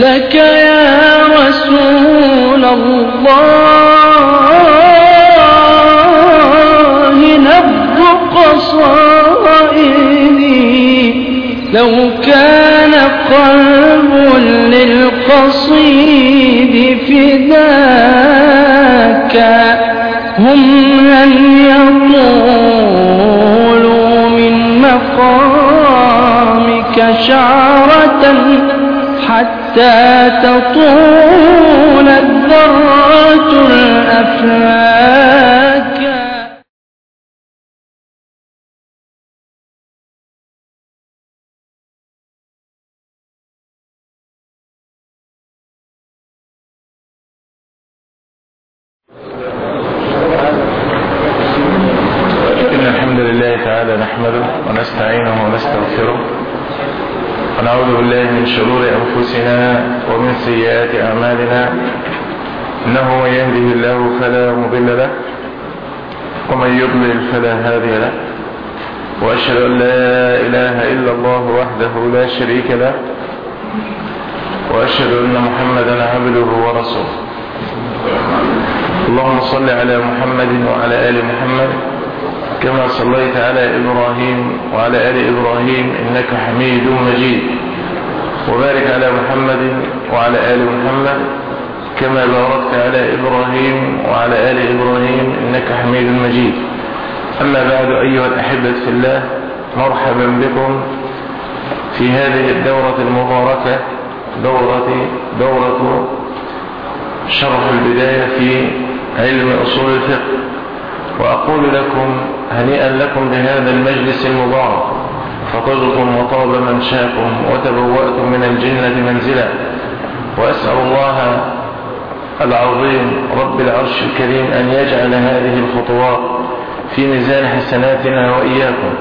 لك يا رسول الله نبض قصائدي. لو كان قلب للقصيد فداك هم لن يطولوا من مقامك شعرة حتى تطول الذرة الأفلاك إن الحمد لله تعالى نحمده ونستعينه ونستغفره ونعوذ بالله من شرور أنفسنا ومن سيئات أعمالنا إنه من يهده الله فلا مضل له ومن يضلل فلا هادي له وأشهد أن لا إله إلا الله وحده لا شريك له وأشهد أن محمدا عبده ورسوله. اللهم صل على محمد وعلى آل محمد كما صليت على إبراهيم وعلى آل إبراهيم إنك حميد مجيد. وبارك على محمد وعلى آل محمد كما باركت على إبراهيم وعلى آل إبراهيم إنك حميد مجيد. أما بعد أيها الأحبة في الله مرحبا بكم. في هذه الدورة المباركة دورة دورة شرح البداية في علم أصول الفقه. وأقول لكم هنيئا لكم بهذا المجلس المبارك. فطرتم وطاب منشاكم وتبوأتم من الجنة منزلا. وأسأل الله العظيم رب العرش الكريم أن يجعل هذه الخطوات في ميزان حسناتنا وإياكم.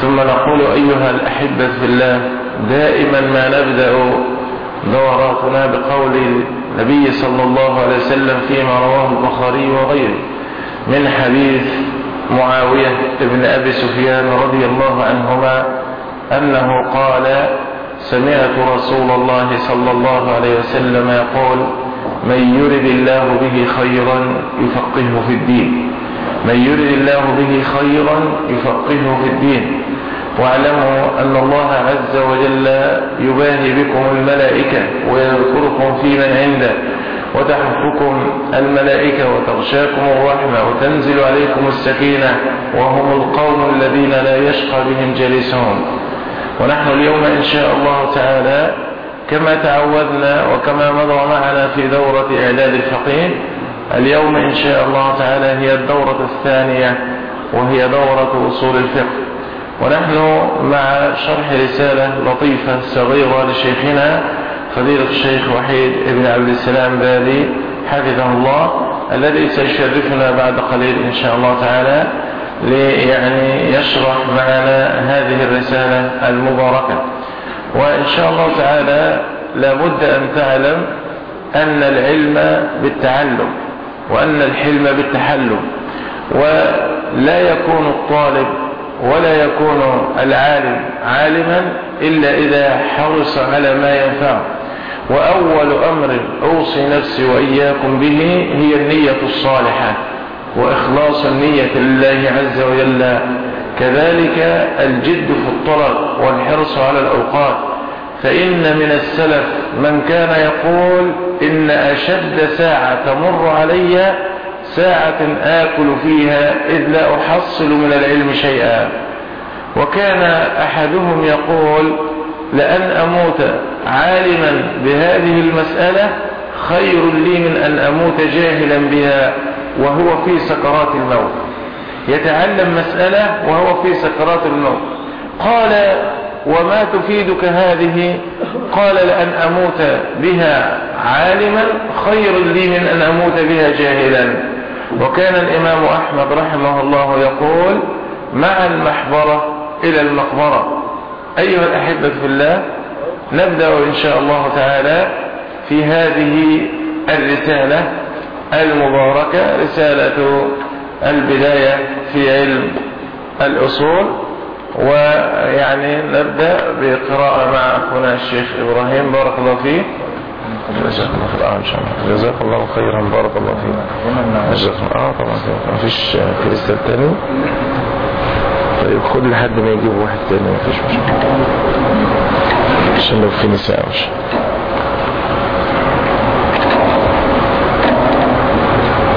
ثم نقول أيها الأحبة في الله دائما ما نبدأ دوراتنا بقول النبي صلى الله عليه وسلم فيما رواه البخاري وغيره من حديث معاوية بن أبي سفيان رضي الله عنهما أنه قال سمعت رسول الله صلى الله عليه وسلم يقول من يرد الله به خيرا يفقهه في الدين. من يرد الله به خيرا يفقهه في الدين. واعلموا أن الله عز وجل يباهي بكم الملائكة ويذكركم في من عنده وتحفكم الملائكة وتغشاكم الرحمة وتنزل عليكم السكينة وهم القوم الذين لا يشقى بهم جلسهم ونحن اليوم إن شاء الله تعالى كما تعودنا وكما مضى معنا في دورة إعداد الفقيه اليوم إن شاء الله تعالى هي الدورة الثانية وهي دورة أصول الفقه. ونحن مع شرح رسالة لطيفة صغيرة لشيخنا فضيلة الشيخ وحيد ابن عبد السلام بالي حفظه الله الذي سيشرفنا بعد قليل إن شاء الله تعالى ليعني يشرح معنا هذه الرسالة المباركة. وإن شاء الله تعالى لابد أن تعلم أن العلم بالتعلم. وأن الحلم بالتحلم ولا يكون الطالب ولا يكون العالم عالما إلا إذا حرص على ما ينفعه. وأول أمر أوصي نفسي وإياكم به هي النية الصالحة وإخلاص النية لله عز وجل. كذلك الجد في الطلب والحرص على الأوقات فإن من السلف من كان يقول إن أشد ساعة تمر علي ساعة آكل فيها إذ لا أحصل من العلم شيئا. وكان أحدهم يقول لأن أموت عالما بهذه المسألة خير لي من أن أموت جاهلا بها وهو في سكرات الموت. يتعلم مسألة وهو في سكرات الموت. قال وما تفيدك هذه؟ قال لأن أموت بها عالما خير لي من أن أموت بها جاهلا. وكان الإمام أحمد رحمه الله يقول مع المحبرة إلى المقبرة. أيها الأحبة في الله نبدأ إن شاء الله تعالى في هذه الرسالة المباركة رسالة البداية في علم الأصول. ويعني نبدأ بقراءة مع أخونا الشيخ إبراهيم بارك الله فيه جزاك الله خير آه، إن شاء الله. جزاك الله خيرا. بارك الله فيك. جزاك الله. آه طبعا. ما فيش كريستال تاني طيب خد لحد ما يجيب واحد تاني. ما فيش مشكلة. عشان لو في نساء مش.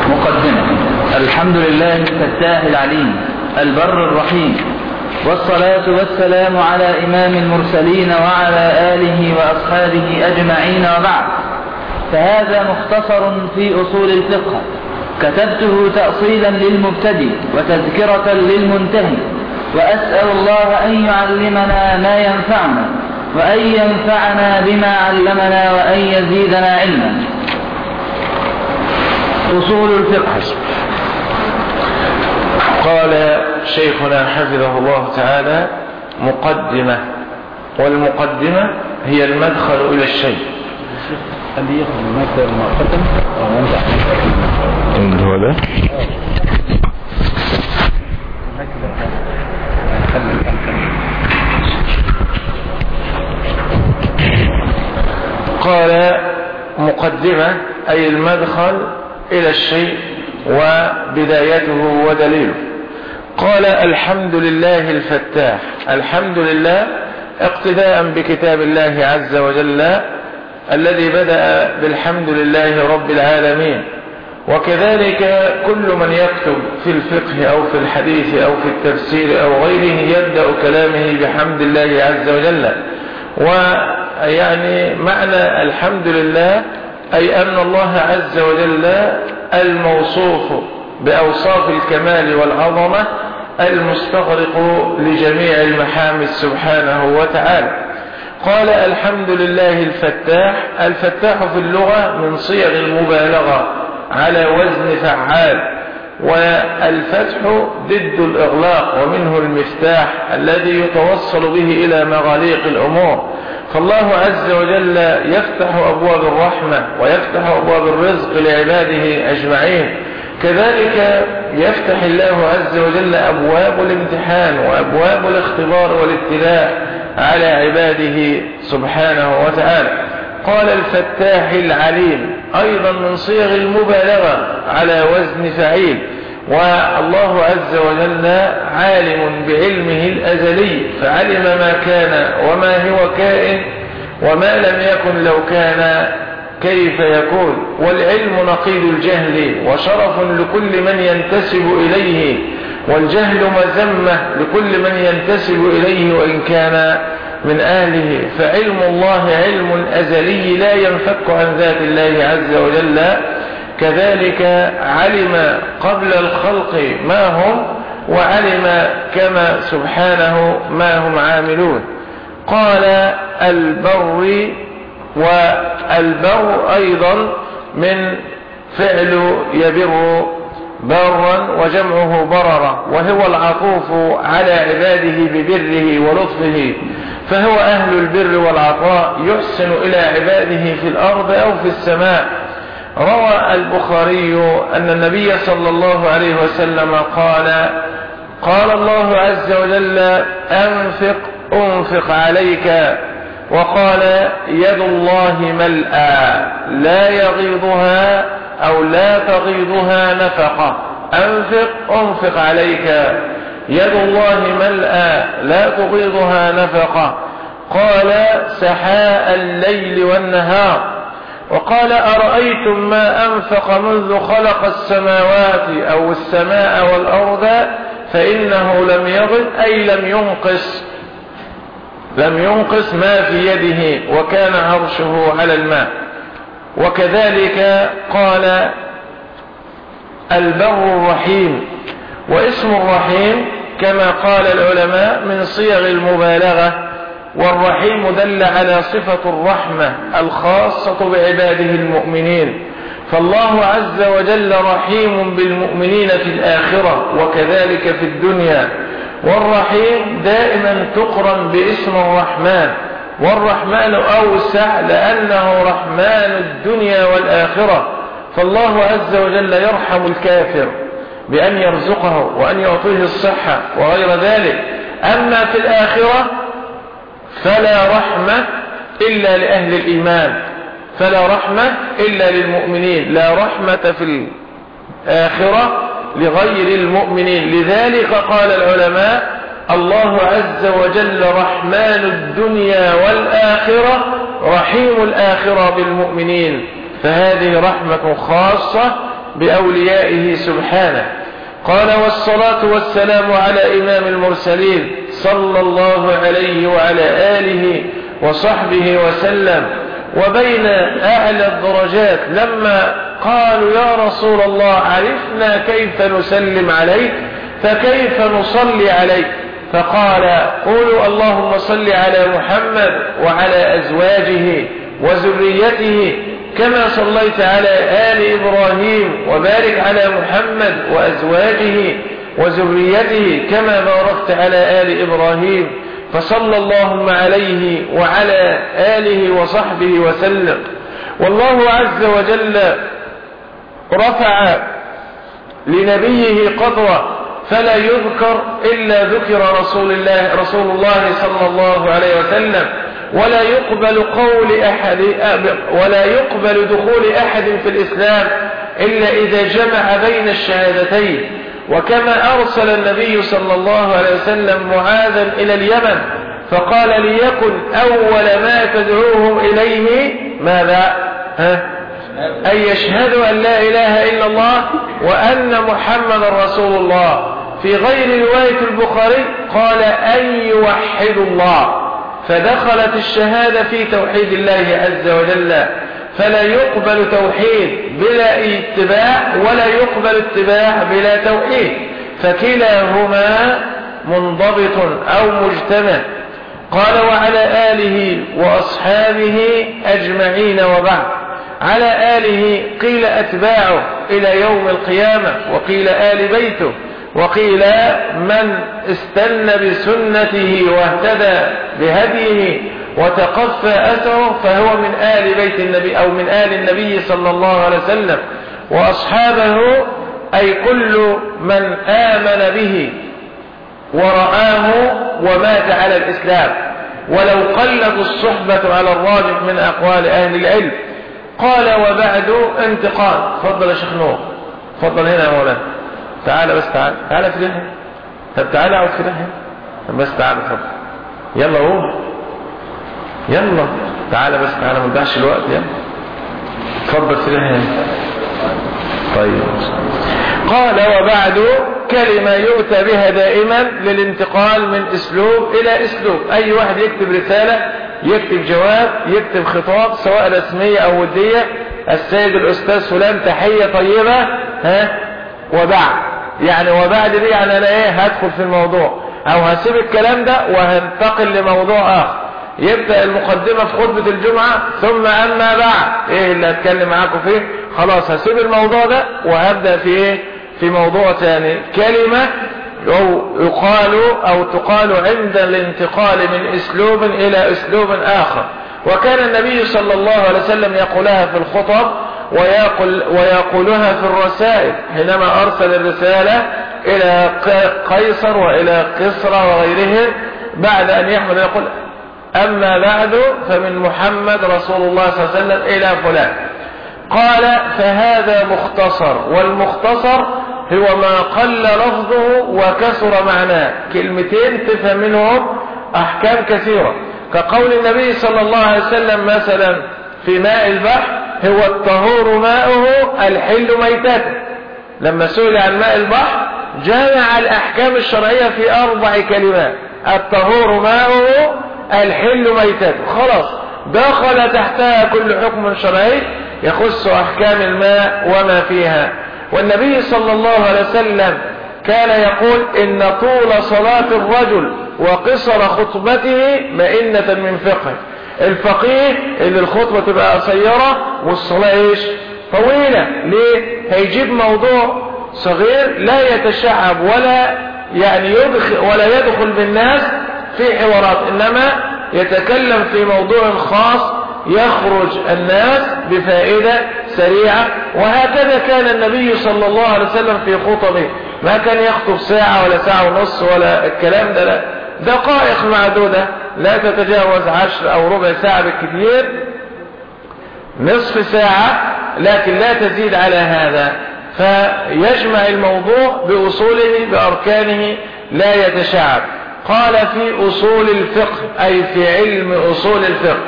مقدمة. الحمد لله الفتاح العليم البر الرحيم والصلاة والسلام على إمام المرسلين وعلى آله وأصحابه أجمعين وبعد. فهذا مختصر في أصول الفقه. كتبته تأصيلا للمبتدئ وتذكرة للمنتهي. وأسأل الله أن يعلمنا ما ينفعنا وأن ينفعنا بما علمنا وأن يزيدنا علما. أصول الفقه. قال شيخنا حفظه الله تعالى مقدمة والمقدمة هي المدخل إلى الشيء. اللي ياخذ المادة المؤقتة أو هو ده قال مقدمة أي المدخل إلى الشيء وبدايته ودليله. قال الحمد لله الفتاح. الحمد لله اقتداء بكتاب الله عز وجل الذي بدأ بالحمد لله رب العالمين. وكذلك كل من يكتب في الفقه أو في الحديث أو في التفسير أو غيره يبدأ كلامه بحمد الله عز وجل. ويعني معنى الحمد لله أي أن الله عز وجل الموصوف بأوصاف الكمال والعظمة المستغرق لجميع المحامد سبحانه وتعالى. قال الحمد لله الفتاح الفتاح في اللغة من صيغ المبالغة على وزن فعال والفتح ضد الإغلاق ومنه المفتاح الذي يتوصل به إلى مغاليق الأمور. فالله عز وجل يفتح أبواب الرحمة ويفتح أبواب الرزق لعباده أجمعين. كذلك يفتح الله عز وجل أبواب الامتحان وأبواب الاختبار والابتلاء على عباده سبحانه وتعالى. قال الفتاح العليم أيضا من صيغ المبالغة على وزن فعيل والله عز وجل عالم بعلمه الأزلي فعلم ما كان وما هو كائن وما لم يكن لو كان كيف يكون؟ والعلم نقيض الجهل وشرف لكل من ينتسب إليه والجهل مذمة لكل من ينتسب إليه وإن كان من أهله فعلم الله علم أزلي لا ينفك عن ذات الله عز وجل. كذلك علم قبل الخلق ما هم وعلم كما سبحانه ما هم عاملون. قال البر والبر أيضا من فعل يبر برا وجمعه بررة وهو العطوف على عباده ببره ولطفه فهو أهل البر والعطاء يحسن إلى عباده في الأرض أو في السماء. روى البخاري أن النبي صلى الله عليه وسلم قال قال الله عز وجل أنفق أنفق عليك. وقال يد الله ملأى لا يغيضها أو لا تغيضها نفقة. أنفق أنفق عليك. يد الله ملأى لا تغيضها نفقة. قال سحاء الليل والنهار. وقال أرأيتم ما أنفق منذ خلق السماوات أو السماء والأرض فإنه لم يغد أي لم ينقص. لم ينقص ما في يده وكان عرشه على الماء. وكذلك قال البر الرحيم. واسم الرحيم كما قال العلماء من صيغ المبالغة. والرحيم دل على صفة الرحمة الخاصة بعباده المؤمنين. فالله عز وجل رحيم بالمؤمنين في الآخرة وكذلك في الدنيا. والرحيم دائما تقرن باسم الرحمن. والرحمن أوسع لأنه رحمن الدنيا والآخرة. فالله عز وجل يرحم الكافر بأن يرزقه وأن يعطيه الصحة وغير ذلك. أما في الآخرة فلا رحمة إلا لأهل الإيمان. فلا رحمة إلا للمؤمنين. لا رحمة في الآخرة لغير المؤمنين. لذلك قال العلماء الله عز وجل رحمن الدنيا والآخرة رحيم الآخرة بالمؤمنين. فهذه رحمة خاصة بأوليائه سبحانه. قال والصلاة والسلام على إمام المرسلين صلى الله عليه وعلى آله وصحبه وسلم. وبين أعلى الدرجات لما قالوا يا رسول الله عرفنا كيف نسلم عليك فكيف نصلي عليك؟ فقال قولوا اللهم صل على محمد وعلى أزواجه وذريته كما صليت على آل إبراهيم وبارك على محمد وأزواجه وذريته كما باركت على آل إبراهيم فصلى اللهم عليه وعلى آله وصحبه وسلم. والله عز وجل رفع لنبيه قدره فلا يذكر إلا ذكر رسول الله رسول الله صلى الله عليه وسلم. ولا يقبل قول أحد ولا يقبل دخول أحد في الإسلام إلا إذا جمع بين الشهادتين. وكما أرسل النبي صلى الله عليه وسلم معاذا إلى اليمن فقال ليكن أول ما تدعوهم إليه ماذا؟ ها؟ أن يشهدوا أن لا إله إلا الله وأن محمد رسول الله. في غير رواية البخاري قال أن يوحدوا الله. فدخلت الشهادة في توحيد الله عز وجل. فلا يقبل توحيد بلا اتباع ولا يقبل اتباع بلا توحيد. فكلاهما منضبط أو مجتمع. قال وعلى آله وأصحابه أجمعين وبعد. على آله قيل أتباعه إلى يوم القيامة وقيل آل بيته وقيل من استنى بسنته واهتدى بهديه وتقفى أثره فهو من آل بيت النبي أو من آل النبي صلى الله عليه وسلم وأصحابه أي كل من آمن به ورآه ومات على الإسلام ولو قلت الصحبة على الراجح من أقوال أهل العلم قال وبعد انتقال. فضل يا شيخ نور. فضل هنا يا مولانا. تعالى بس تعالى تعالى في لحية طب تعالى أقعد في لحية طب بس تعالى اتفضل يلا قوم. يلا. تعالى بس تعالى ما نضيعش الوقت. يلا. اتفضل في لحية طيب. قال وبعد كلمة يؤتى بها دائما للانتقال من أسلوب إلى أسلوب. أي واحد يكتب رسالة يكتب جواب يكتب خطاب سواء رسمية أو ودية. السيد الأستاذ فلان تحية طيبة. ها؟ وبعد. يعني وبعد دي يعني أنا إيه هدخل في الموضوع. أو هسيب الكلام ده وهنتقل لموضوع آخر. يبدأ المقدمة في خطبة الجمعة ثم أما بعد. إيه اللي هتكلم معاكم فيه؟ خلاص هسيب الموضوع ده وهبدأ في إيه؟ في موضوع تاني كلمة أو يقال أو تقال عند الانتقال من أسلوب إلى أسلوب آخر. وكان النبي صلى الله عليه وسلم يقولها في الخطب ويقول ويقولها في الرسائل حينما أرسل الرسالة إلى قيصر وإلى قصر وغيرهم بعد أن يحمل يقول أما بعد فمن محمد رسول الله صلى الله عليه وسلم إلى فلان. قال فهذا مختصر والمختصر هو ما قل لفظه وكسر معناه. كلمتين تفهم منهم أحكام كثيرة. كقول النبي صلى الله عليه وسلم مثلا في ماء البحر هو الطهور ماؤه الحل ميتته لما سئل عن ماء البحر جمع الأحكام الشرعية في أربع كلمات. الطهور ماؤه الحل ميتته خلاص دخل تحتها كل حكم شرعي يخص أحكام الماء وما فيها. والنبي صلى الله عليه وسلم كان يقول إن طول صلاة الرجل وقصر خطبته مئنة من فقه. الفقيه اللي الخطبة تبقى قصيرة والصلاة إيش؟ طويلة. ليه؟ هيجيب موضوع صغير لا يتشعب ولا يعني يدخل ولا يدخل بالناس في حوارات إنما يتكلم في موضوع خاص يخرج الناس بفائدة سريعة وهكذا كان النبي صلى الله عليه وسلم في خطبه. ما كان يخطب ساعة ولا ساعة ونص ولا الكلام ده لا. دقائق معدودة لا تتجاوز عشر أو ربع ساعة بالكثير نصف ساعة لكن لا تزيد على هذا. فيجمع الموضوع بأصوله بأركانه لا يتشعب. قال في أصول الفقه أي في علم أصول الفقه.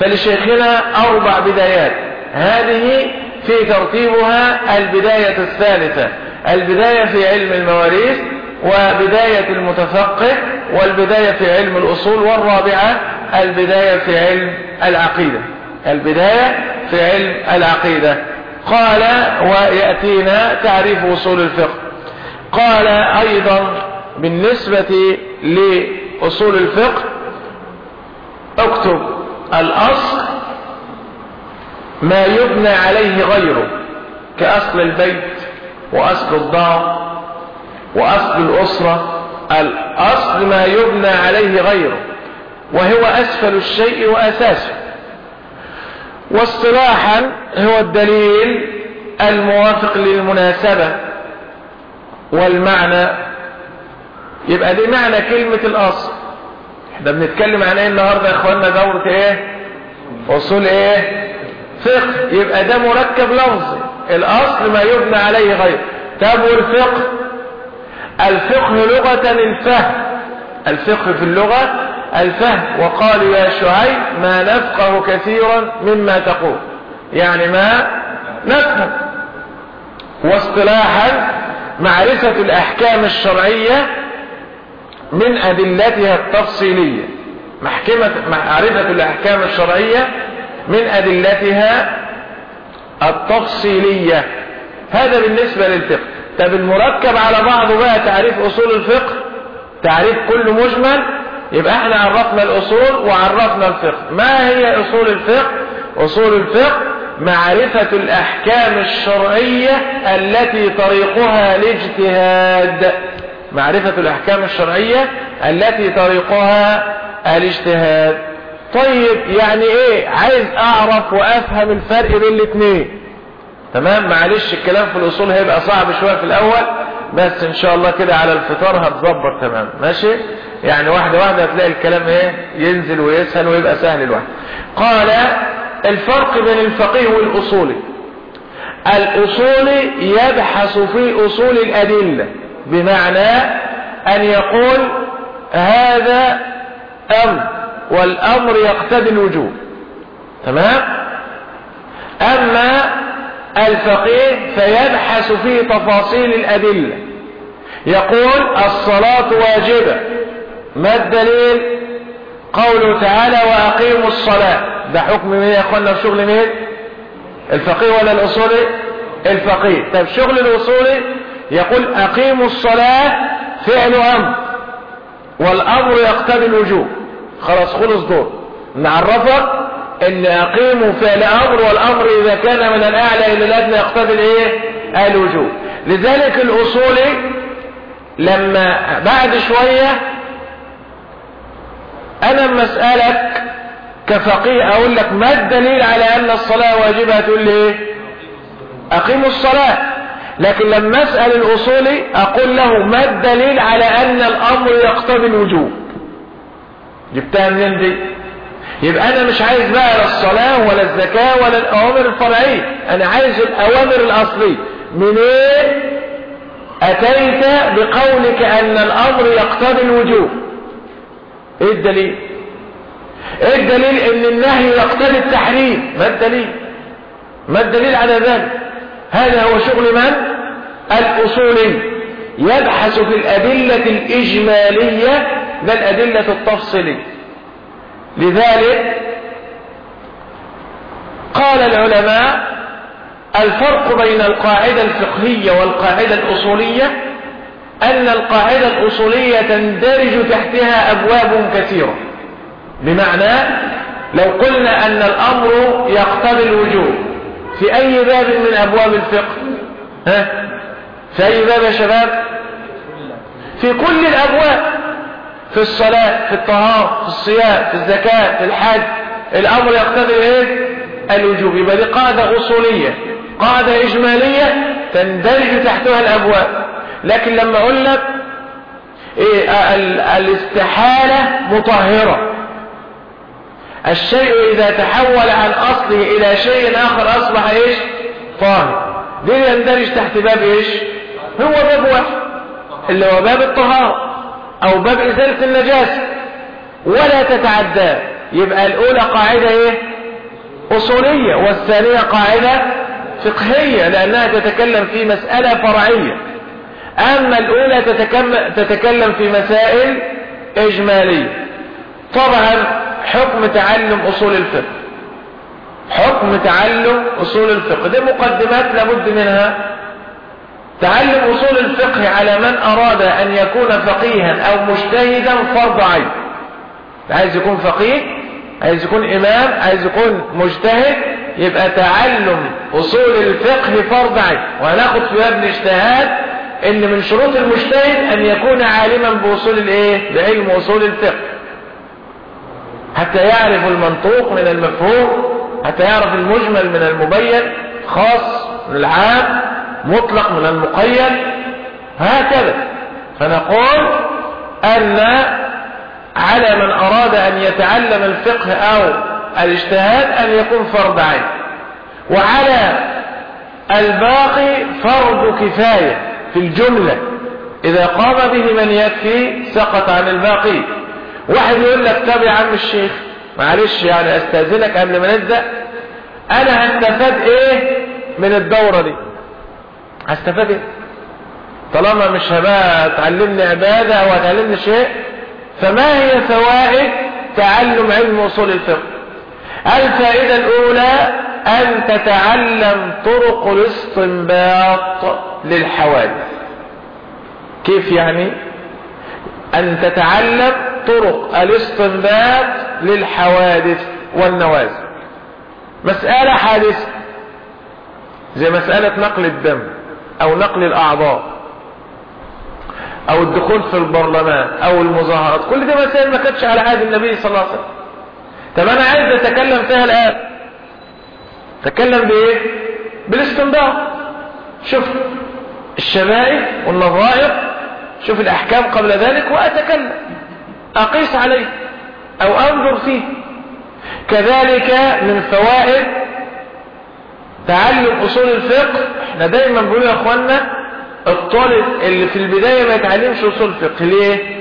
فلشيخنا أربع بدايات. هذه في ترتيبها البداية الثالثة. البداية في علم المواريث وبداية المتفقه والبداية في علم الأصول والرابعة البداية في علم العقيدة. البداية في علم العقيدة. قال ويأتينا تعريف أصول الفقه. قال أيضا بالنسبة لأصول الفقه اكتب الأصل ما يبنى عليه غيره كأصل البيت وأصل الدار وأصل الأسرة. الأصل ما يبنى عليه غيره وهو أسفل الشيء وأساسه. واصطلاحا هو الدليل الموافق للمناسبة والمعنى. يبقى دي معنى كلمة الأصل. إحنا بنتكلم عن إيه النهاردة يا اخوانا دورة إيه؟ أصول إيه؟ فقه. يبقى ده مركب لفظي. الأصل ما يبنى عليه غير. طب والفقه؟ الفقه لغة الفهم. الفقه في اللغة الفهم. وقالوا يا شعيب ما نفقه كثيرا مما تقول. يعني ما نفهم. واصطلاحا معرفة الأحكام الشرعية من أدلتها التفصيلية محكمة معرفة الأحكام الشرعية من أدلتها التفصيلية. هذا بالنسبة للفقه. طب المركب على بعضه بقى تعريف أصول الفقه؟ تعريف كل مجمل؟ يبقى إحنا عرفنا الأصول وعرفنا الفقه. ما هي أصول الفقه؟ أصول الفقه معرفة الأحكام الشرعية التي طريقها الاجتهاد. معرفة الأحكام الشرعية التي طريقها الاجتهاد. طيب يعني إيه؟ عايز أعرف وأفهم الفرق بين الاثنين تمام؟ معلش الكلام في الأصول هيبقى صعب شوية في الأول بس إن شاء الله كده على الفطار هتظبط تمام. ماشي؟ يعني واحدة واحدة هتلاقي الكلام إيه؟ ينزل ويسهل ويبقى سهل الواحد. قال الفرق بين الفقيه والأصولي. الأصولي يبحث في أصول الأدلة. بمعنى أن يقول هذا أمر والأمر يقتضي الوجوب. تمام؟ أما الفقيه فيبحث في تفاصيل الأدلة. يقول الصلاة واجبة. ما الدليل؟ قوله تعالى وأقيموا الصلاة. ده حكم مين يا إخوانا في شغل مين؟ الفقيه ولا الأصولي؟ الفقيه. طب شغل الأصولي يقول أقيموا الصلاة فعل أمر والأمر يقتضي الوجوب. خلاص خلص دور. نعرفك إن أقيموا فعل أمر والأمر إذا كان من الأعلى إلى الأدنى يقتضي الإيه؟ الوجوب. لذلك الاصولي لما بعد شوية أنا لما أسألك كفقيه أقول لك ما الدليل على أن الصلاة واجبة؟ تقول لي إيه؟ أقيموا الصلاة. لكن لما أسأل الاصولي أقول له ما الدليل على أن الأمر يقتضي الوجوب؟ جبتها منين دي؟ يبقى أنا مش عايز بقى لا الصلاة ولا الزكاة ولا الأوامر الفرعية. أنا عايز الأوامر الأصلية. منين أتيت بقولك أن الأمر يقتضي الوجوب؟ إيه الدليل؟ إيه الدليل إن النهي يقتضي التحريم؟ ما الدليل؟ ما الدليل على ذلك؟ هذا هو شغل من؟ الاصولي يبحث في الأدلة الإجمالية لا الأدلة التفصيلية لذلك قال العلماء الفرق بين القاعدة الفقهية والقاعدة الأصولية أن القاعدة الأصولية تندرج تحتها أبواب كثيرة. بمعنى لو قلنا أن الأمر يقتضي الوجوب في أي باب من أبواب الفقه؟ ها؟ في أي باب يا شباب؟ في كل الأبواب في الصلاة في الطهارة في الصيام في الزكاة في الحج. الأمر يقتضي إيه؟ الوجوب. يبقى دي قاعدة أصولية قاعدة إجمالية تندرج تحتها الأبواب. لكن لما أقول لك إيه الاستحالة مطهرة. الشيء إذا تحول عن أصله إلى شيء آخر أصبح إيش؟ طاهر. دي يندرج تحت باب إيش؟ هو باب واحد. اللي هو باب الطهارة أو باب إزالة النجاسة. ولا تتعدى. يبقى الأولى قاعدة إيه؟ أصولية والثانية قاعدة فقهية لأنها تتكلم في مسألة فرعية. أما الأولى تتكلم في مسائل إجمالية. طبعا حكم تعلم أصول الفقه. حكم تعلم أصول الفقه. دي مقدمات لابد منها. تعلم أصول الفقه على من أراد أن يكون فقيها أو مجتهدا فرض عين عايز يكون فقيه عايز يكون إمام عايز يكون مجتهد يبقى تعلم أصول الفقه فرض عين وهناخد في باب الاجتهاد إن من شروط المجتهد أن يكون عالما بأصول الإيه؟ بعلم أصول الفقه. حتى يعرف المنطوق من المفهوم حتى يعرف المجمل من المبين خاص من العام مطلق من المقيد هكذا. فنقول أن على من أراد أن يتعلم الفقه أو الاجتهاد أن يكون فرض عين. وعلى الباقي فرض كفاية في الجملة. إذا قام به من يكفي سقط عن الباقي. واحد يقول لك طب يا عم الشيخ معلش يعني أستأذنك قبل ما نبدأ أنا هستفاد إيه من الدورة دي؟ هستفاد إيه؟ طالما مش هبقى تعلمني عبادة أو هتعلمني شيء فما هي فوائد تعلم علم أصول الفقه؟ الفائدة الأولى أن تتعلم طرق الاستنباط للحوادث. كيف يعني؟ أن تتعلم طرق الاستنباط للحوادث والنوازل. مسألة حادثة زي مسألة نقل الدم أو نقل الأعضاء أو الدخول في البرلمان أو المظاهرات. كل دي مسائل ما كانتش على عهد النبي صلى الله عليه وسلم. طب أنا عايز أتكلم فيها الآن. تكلم بإيه؟ بالاستنباط. شوف الشمائل والنظائر شوف الأحكام قبل ذلك وأتكلم. أقيس عليه أو أنظر فيه. كذلك من فوائد تعلم أصول الفقه. إحنا دايما بنقول يا اخوانا الطالب اللي في البداية ما يتعلمش أصول الفقه ليه؟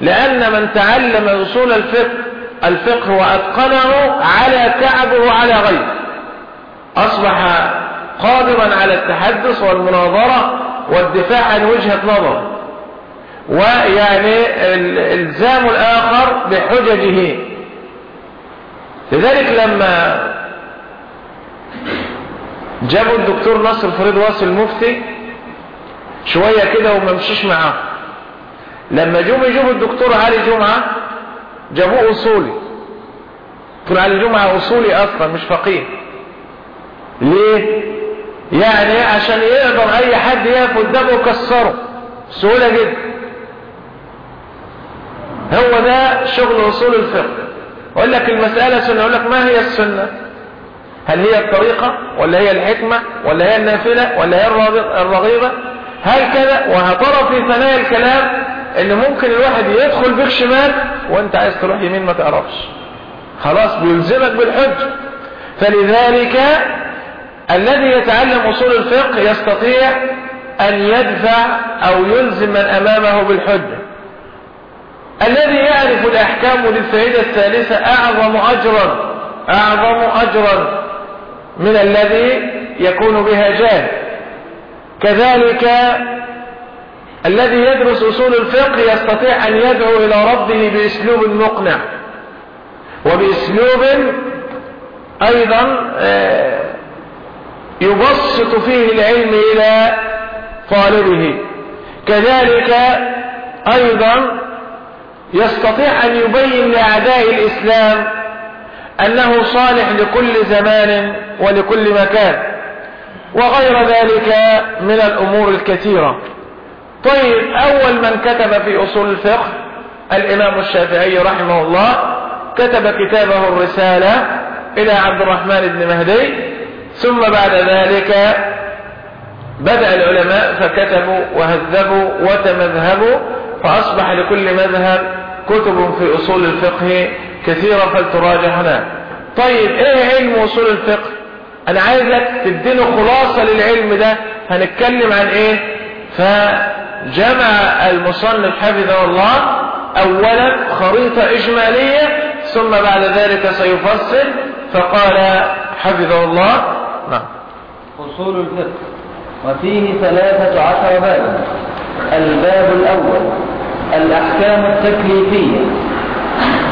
لأن من تعلم أصول الفقه الفقه وأتقنه على كعبه وعلى غيره. أصبح قادرا على التحدث والمناظرة والدفاع عن وجهة نظر ويعني الزام الآخر بحججه. لذلك لما جابوا الدكتور نصر فريد واصل المفتي شوية كده وما مشيش معاه. لما جم يجيبوا الدكتور علي جمعة جابوه أصولي. دكتور علي جمعة أصولي أصلا مش فقيه. ليه؟ يعني عشان يقدر أي حد يقف قدامه يكسره. سهولة جدا. هو ده شغل أصول الفقه. أقول لك المسألة سنة أقول لك ما هي السنة؟ هل هي الطريقة ولا هي الحكمة ولا هي النافلة ولا هي الرغيبة؟ هل كذا؟ وهترى في ثنايا الكلام إن ممكن الواحد يدخل بك شمال وأنت عايز تروح يمين ما تعرفش. خلاص بيلزمك بالحج. فلذلك الذي يتعلم أصول الفقه يستطيع أن يدفع أو يلزم من أمامه بالحجة الذي يعرف الأحكام للفائدة الثالثة أعظم أجرا أعظم أجرا من الذي يكون بها جاهل. كذلك الذي يدرس أصول الفقه يستطيع أن يدعو إلى ربه بأسلوب مقنع وبأسلوب أيضا يبسط فيه العلم إلى طالبه. كذلك أيضا يستطيع أن يبين لأعداء الإسلام أنه صالح لكل زمان ولكل مكان وغير ذلك من الأمور الكثيرة. طيب أول من كتب في أصول الفقه الإمام الشافعي رحمه الله كتب كتابه الرسالة إلى عبد الرحمن بن مهدي ثم بعد ذلك بدأ العلماء فكتبوا وهذبوا وتمذهبوا فأصبح لكل مذهب كتب في أصول الفقه كثيرة فلتراجع هناك طيب إيه علم أصول الفقه؟ أنا عايزك تديني خلاصة للعلم ده. هنتكلم عن إيه؟ فجمع المصنف حفظه الله اولا خريطة إجمالية ثم بعد ذلك سيفصل فقال حفظه الله. نعم. أصول الفقه. وفيه ثلاثة عشر بابا الباب الأول الأحكام التكليفية.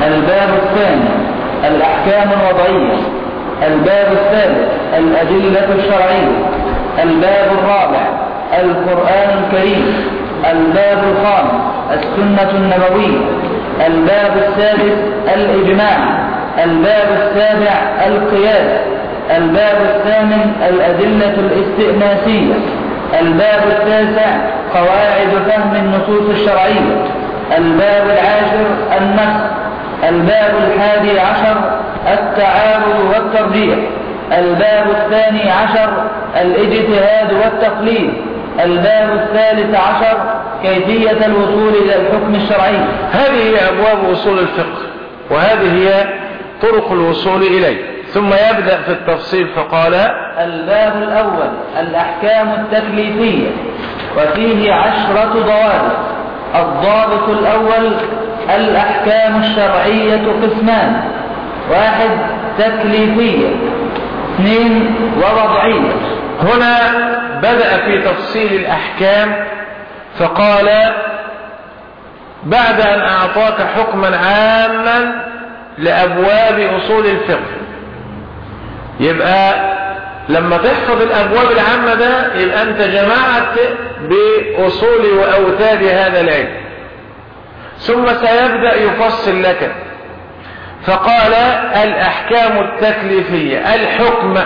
الباب الثاني الأحكام الوضعية. الباب الثالث الأدلة الشرعية. الباب الرابع القرآن الكريم. الباب الخامس السنة النبوية. الباب السادس الإجماع. الباب السابع القياس. الباب الثامن الأدلة الاستئناسية. الباب التاسع قواعد فهم النصوص الشرعية. الباب العاشر النص. الباب الحادي عشر التعارض والترجيح. الباب الثاني عشر الاجتهاد والتقليد الباب الثالث عشر كيفية الوصول إلى الحكم الشرعي. هذه هي أبواب أصول الفقه وهذه هي طرق الوصول إليه. ثم يبدأ في التفصيل فقال الباب الأول الأحكام التكليفية وفيه عشرة ضوابط. الضابط الأول الأحكام الشرعية قسمان واحد تكليفية. اثنين ووضعية. هنا بدأ في تفصيل الأحكام فقال بعد أن أعطاك حكما عاما لأبواب أصول الفقه. يبقى لما تحفظ الأبواب العامة ده يبقى أنت جمعت بأصول وأوتاد هذا العلم. ثم سيبدأ يفصل لك. فقال الأحكام التكليفية الحكم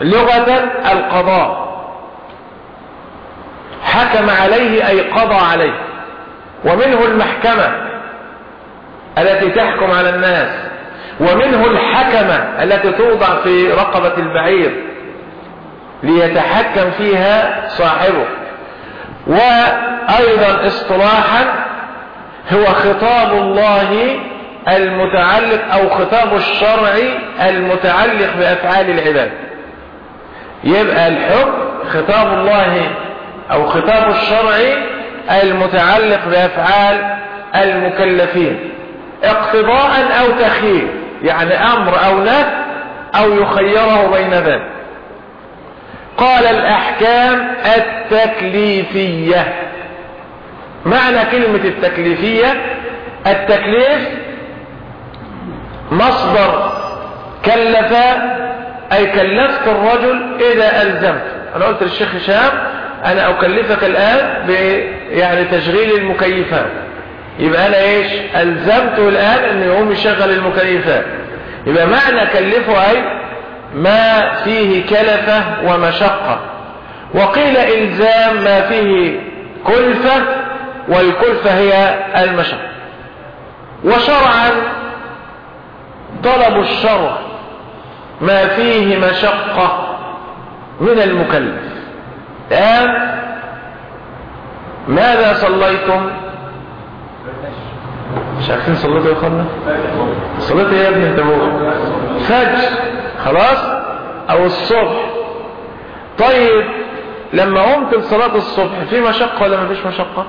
لغة القضاء. حكم عليه أي قضى عليه. ومنه المحكمة التي تحكم على الناس. ومنه الحكمة التي توضع في رقبة البعير ليتحكم فيها صاحبه. وأيضا اصطلاحا هو خطاب الله المتعلق أو خطاب الشرع المتعلق بأفعال العباد. يبقى الحكم خطاب الله أو خطاب الشرع المتعلق بأفعال المكلفين اقتضاء أو تخيير. يعني أمر أو نهي أو يخيره بين ذلك. قال الأحكام التكليفية. معنى كلمة التكليفية التكليف مصدر كلف أي كلفت الرجل إذا ألزمت. أنا قلت للشيخ هشام أنا أكلفك الآن ب يعني تشغيل المكيفات. يبقى أنا إيش؟ ألزمته الآن أن يقوم يشغل المكيفات يبقى معنى كلفه أي؟ ما فيه كلفة ومشقة. وقيل إلزام ما فيه كلفة والكلفة هي المشقة. وشرعا طلب الشرع ما فيه مشقة من المكلف. الآن ماذا صليتم؟ مش عارفين صليتوا يا أخوانا؟ صليت إيه يا ابني انت فجر خلاص؟ أو الصبح. طيب لما قمت لصلاة الصبح في مشقة ولا ما فيش مشقة؟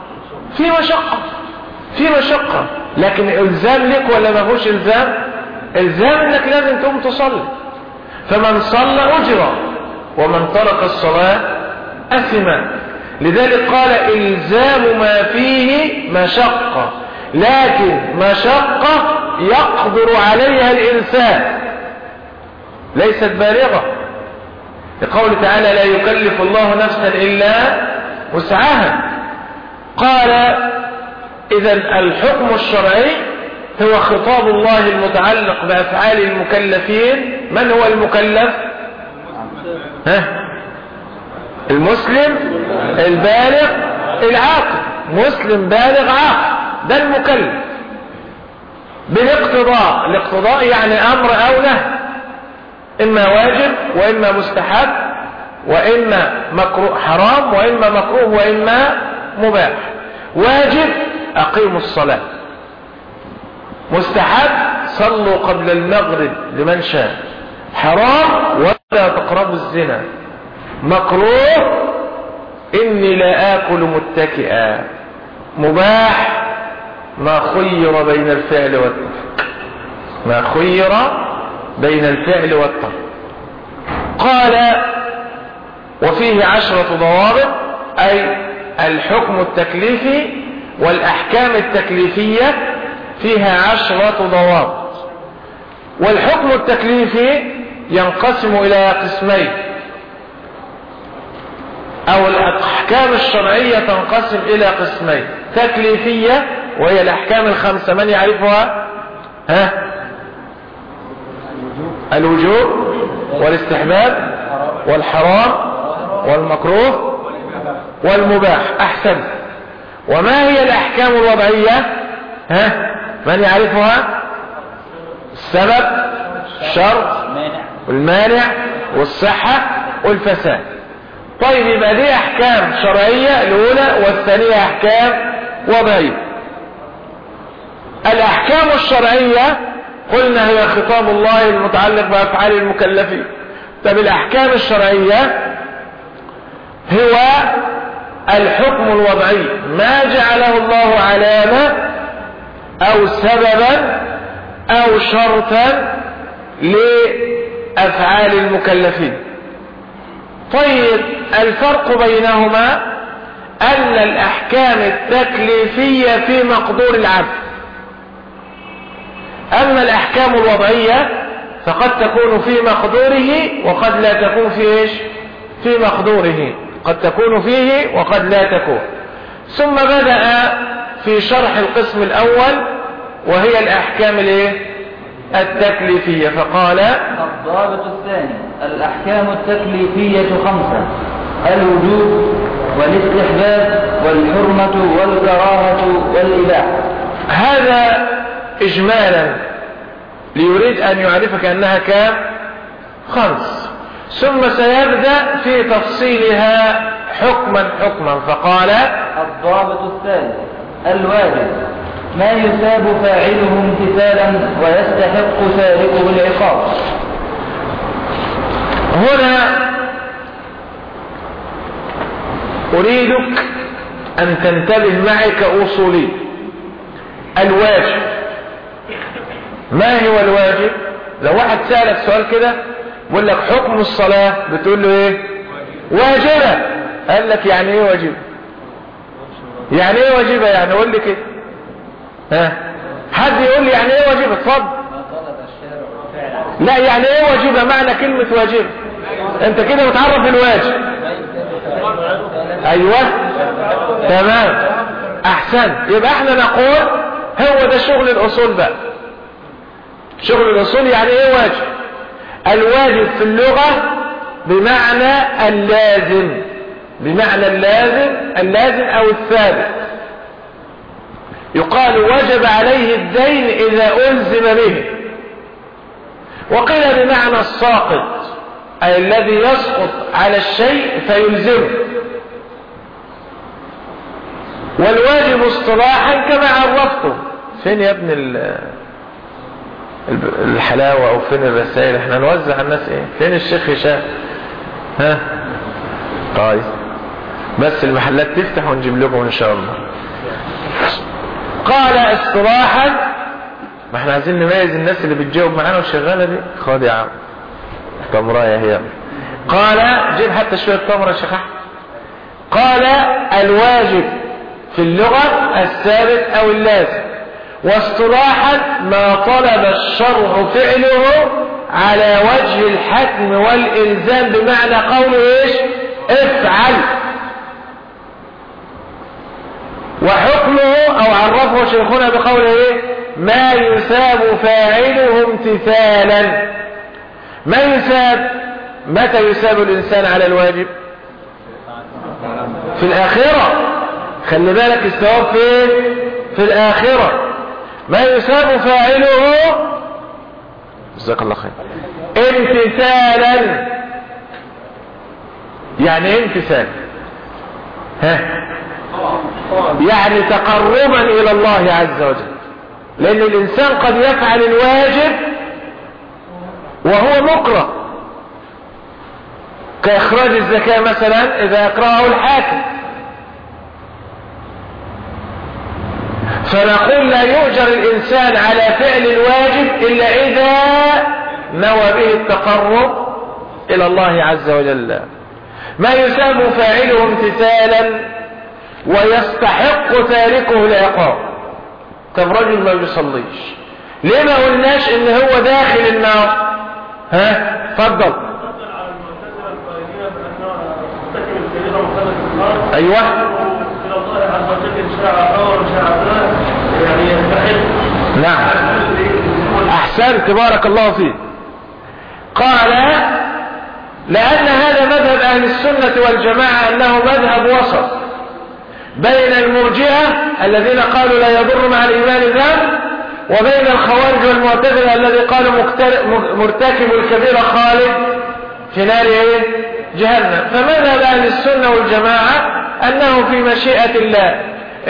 في مشقة في مشقة. لكن إلزام لك ولا ما فيهوش إلزام؟ إلزام إنك لازم تقوم تصلي. فمن صلى اجرى ومن ترك الصلاة اثم لذلك قال إلزام ما فيه مشقة. لكن مشقة يقدر عليها الإنسان. ليست بالغة. لقول تعالى لا يكلف الله نفسا إلا وسعها. قال إذا الحكم الشرعي هو خطاب الله المتعلق بأفعال المكلفين. من هو المكلف؟ ها؟ المسلم البالغ العاقل. مسلم بالغ عاقل. ده المكلف. بالاقتضاء. الاقتضاء يعني أمر أو نهي. إما واجب وإما مستحب وإما مكروه حرام وإما مكروه وإما مباح. واجب أقيموا الصلاة. مستحب صلوا قبل المغرب لمن شاء. حرام ولا تقربوا الزنا. مكروه إني لا آكل متكئا. مباح ما خير بين الفعل والترك ما خير بين الفعل والترك قال وفيه عشرة ضوابط أي الحكم التكليفي والأحكام التكليفية فيها عشرة ضوابط. والحكم التكليفي ينقسم إلى قسمين أو الأحكام الشرعية تنقسم إلى قسمين تكليفية وهي الأحكام الخمسة من يعرفها؟ ها؟ الوجوب والاستحباب والحرام والمكروه والمباح أحسن. وما هي الأحكام الوضعية؟ ها؟ من يعرفها؟ السبب الشرط والمانع والصحة والفساد. طيب يبقى دي أحكام شرعية الأولى والثانية أحكام وضعية. الأحكام الشرعية قلنا هي خطاب الله المتعلق بأفعال المكلفين. طب الأحكام الشرعية هو الحكم الوضعي. ما جعله الله علامة أو سببا أو شرطا لأفعال المكلفين. طيب الفرق بينهما أن الأحكام التكليفية في مقدور العبد. أما الأحكام الوضعية فقد تكون في مقدوره وقد لا تكون في إيش؟ في مقدوره. قد تكون فيه وقد لا تكون. ثم بدأ في شرح القسم الأول وهي الأحكام الإيه؟ التكليفية فقال الضابط الثاني الأحكام التكليفية خمسة الوجوب والاستحباب والحرمة والكراهة والإباحة. هذا إجمالا ليريد أن يعرفك أنها كام؟ خمس. ثم سيبدأ في تفصيلها حكما حكما فقال الضابط الثالث الواجب. ما يثاب فاعله امتثالا ويستحق تاركه العقاب. هنا أريدك أن تنتبه معي كأصولي. الواجب. ما هو الواجب؟ لو واحد سألك سؤال كده بيقول لك حكم الصلاة بتقول له إيه؟ واجبة. قال لك يعني إيه واجبة؟ يعني إيه واجبة؟ يعني قول لي كده. ها؟ حد يقول لي يعني إيه واجبة اتفضل. لا يعني إيه واجبة معنى كلمة واجبة أنت كده بتعرف الواجب أيوه. تمام. أحسن. يبقى إحنا نقول هو ده شغل الأصول بقى. شغل الأصول يعني إيه واجب؟ الواجب في اللغة بمعنى اللازم. بمعنى اللازم اللازم أو الثابت. يقال وجب عليه الدين إذا ألزم به. وقيل بمعنى الساقط أي الذي يسقط على الشيء فيلزمه. والواجب اصطلاحا كما عرفته. فين يا ابن الحلاوة أو فين الرسائل؟ إحنا نوزع الناس إيه؟ فين الشيخ هشام؟ ها؟ طيب. بس المحلات تفتح ونجيب لكم إن شاء الله. قال اصطلاحا ما إحنا عايزين نميز الناس اللي بتجاوب معانا وشغالة دي. خد يا عم تمرة يا هي. قال جيب حتى شوية تمرة يا شيخ قال الواجب في اللغة الثابت أو اللازم. واصطلاحا ما طلب الشرع فعله على وجه الحتم والإلزام بمعنى قوله إيش؟ افعل. وحكمه أو عرفه شيخنا بقوله إيه؟ ما يثاب فاعله امتثالا. ما يثاب؟ متى يثاب الإنسان على الواجب؟ في الآخرة. خلي بالك الثواب فين؟ في الآخرة. ما يثاب فاعله؟ جزاك الله خير. امتثالا. يعني إيه امتثال؟ ها؟ يعني تقربا إلى الله عز وجل. لأن الإنسان قد يفعل الواجب وهو مكره كإخراج الزكاة مثلا إذا يكرهه الحاكم. فنقول لا يؤجر الإنسان على فعل الواجب إلا إذا نوى به التقرب إلى الله عز وجل. ما يساب فاعله امتثالا ويستحق تاركه العقاب. طب رجل ما بيصليش. ليه ما قلناش إن هو داخل النار؟ ها؟ اتفضل أيوه. نعم. أحسنت بارك الله فيك. قال لأن هذا مذهب أهل السنة والجماعة أنه مذهب وسط. بين المرجئة الذين قالوا لا يضر مع الإيمان ذنب وبين الخوارج والمعتزلة الذي قالوا مرتكب الكبيرة خالد في نار إيه؟ جهنم. فمذهب أهل السنة والجماعة؟ أنه في مشيئة الله.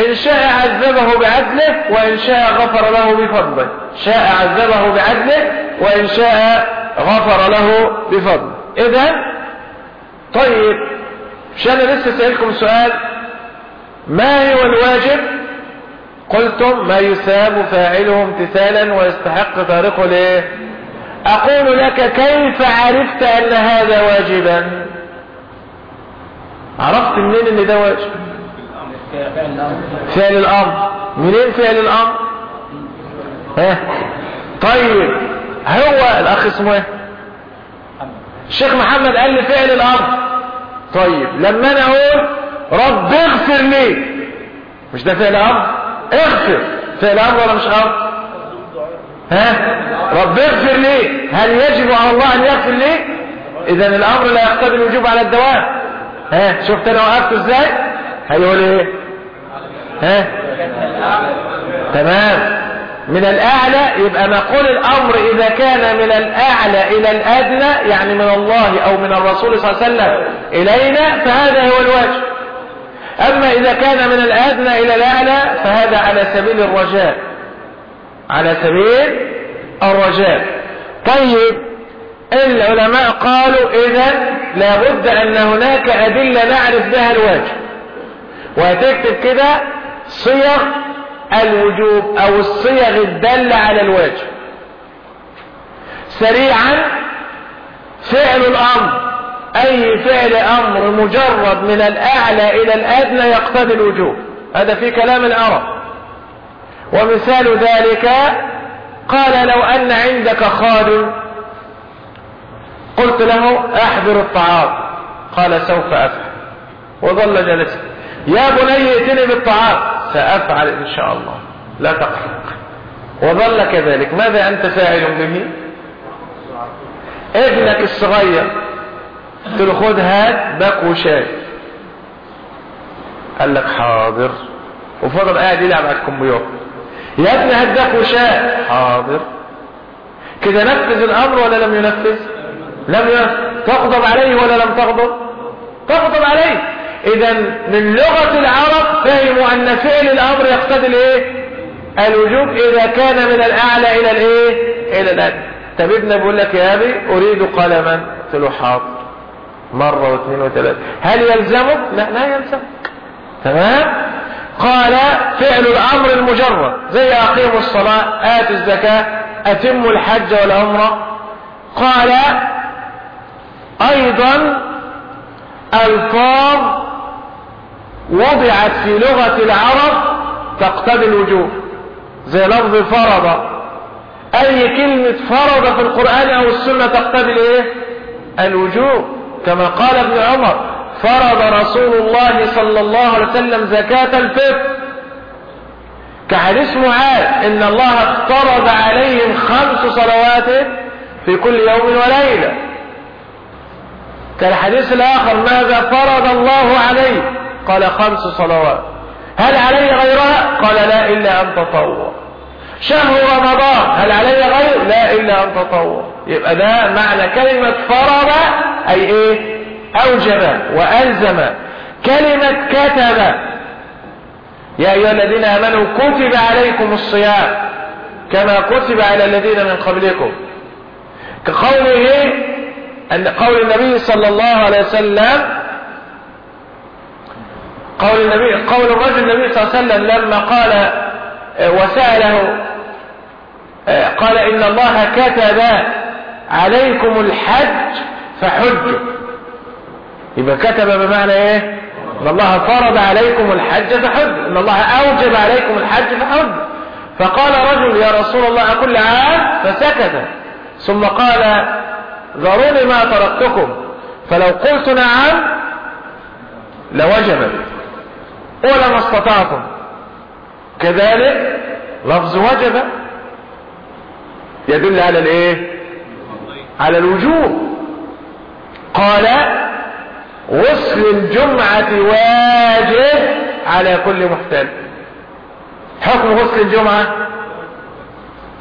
إن شاء عذبه بعدله وإن شاء غفر له بفضله. شاء عذبه بعدله وإن شاء غفر له بفضله. اذا طيب مش أنا لسه سألكم سؤال؟ ما هو الواجب؟ قلتم ما يثاب فاعله امتثالا ويستحق تاركه ليه؟ أقول لك كيف عرفت أن هذا واجبا؟ عرفت منين إن ده واجب؟ فعل الأمر. منين فعل الأمر؟ ها؟ طيب هو الأخ اسمه إيه؟ الشيخ محمد قال لي فعل الأمر. طيب لما أنا أقول رب اغفر لي. مش ده فعل أمر اغفر. فعل أمر ولا مش أمر ها؟ رب اغفر لي. هل يجب على الله أن يغفر لي؟ اذا الأمر لا يقتضي الوجوب على الدوام. ها؟ شفت أنا وقفت إزاي؟ هيقول إيه؟ ها؟ تمام. من الأعلى يبقى نقول الأمر إذا كان من الأعلى إلى الأدنى يعني من الله أو من الرسول صلى الله عليه وسلم إلينا فهذا هو الواجب أما إذا كان من الأدنى إلى الأعلى فهذا على سبيل الرجاء. على سبيل الرجاء. طيب العلماء قالوا إذا لابد أن هناك أدلة نعرف بها الواجب وهتكتب كده صيغ الوجوب أو الصيغ الدالة على الواجب سريعا فعل الأمر. أي فعل أمر مجرد من الأعلى إلى الأدنى يقتضي الوجوب. هذا في كلام العرب. ومثال ذلك قال لو أن عندك خادم قلت له أحضر الطعام. قال سوف أفعل. وظل جالسا يا بني ائتني بالطعام. سأفعل إن شاء الله. لا تقلق. وظل كذلك. ماذا أنت فاعل به؟ ابنك الصغير. قلت له خد هات باك وشاي. قال لك حاضر. وفضل قاعد يلعب على الكمبيوتر يا ابني هات باك وشاي. حاضر. كده نفذ الأمر ولا لم ينفذ؟ لم ينفذ تغضب عليه ولا لم تغضب؟ تغضب عليه. اذا من لغة العرب فهموا أن فعل الأمر يقتضي الإيه؟ الوجوب. إذا كان من الأعلى إلى الإيه؟ إلى الأدنى. طب ابنه بيقول لك يا أبي أريد قلما. قلت له حاضر. مرة واثنين وثلاثة. هل يلزمك؟ لا لا يلزمك. تمام؟ قال فعل الأمر المجرد. زي أقيموا الصلاة آتوا الزكاة أتموا الحج والعمرة. قال أيضا ألفاظ وضعت في لغة العرب تقتضي الوجوب. زي لفظ فرض. أي كلمة فرض في القرآن أو السنة تقتضي الإيه؟ الوجوب. كما قال ابن عمر فرض رسول الله صلى الله عليه وسلم زكاة الفطر. كحديث معاذ إن الله افترض عليهم خمس صلوات في كل يوم وليلة. كالحديث الآخر ماذا فرض الله عليه؟ قال خمس صلوات. هل علي غيرها؟ قال لا إلا أن تطوع. شهر رمضان هل علي غير؟ لا إلا أن تطوع. يبقى ده معنى كلمة فرض أي إيه؟ أوجب وألزم. كلمة كتب. يا أيها الذين آمنوا كتب عليكم الصيام كما كتب على الذين من قبلكم. كقوله أن قول النبي صلى الله عليه وسلم قول النبي قول الرجل النبي صلى الله عليه وسلم لما قال وسأله قال إن الله كتب عليكم الحج فحجوا. يبقى كتب بمعنى إيه؟ إن الله فرض عليكم الحج فحج إن الله أوجب عليكم الحج فحج فقال رجل يا رسول الله كل عام فسكت. ثم قال ذروني ما تركتكم. فلو قلت نعم لوجبت ولما استطعتم. كذلك لفظ وجب يدل على الإيه؟ على الوجوب. قال غسل الجمعة واجب على كل محتل. حكم غسل الجمعة؟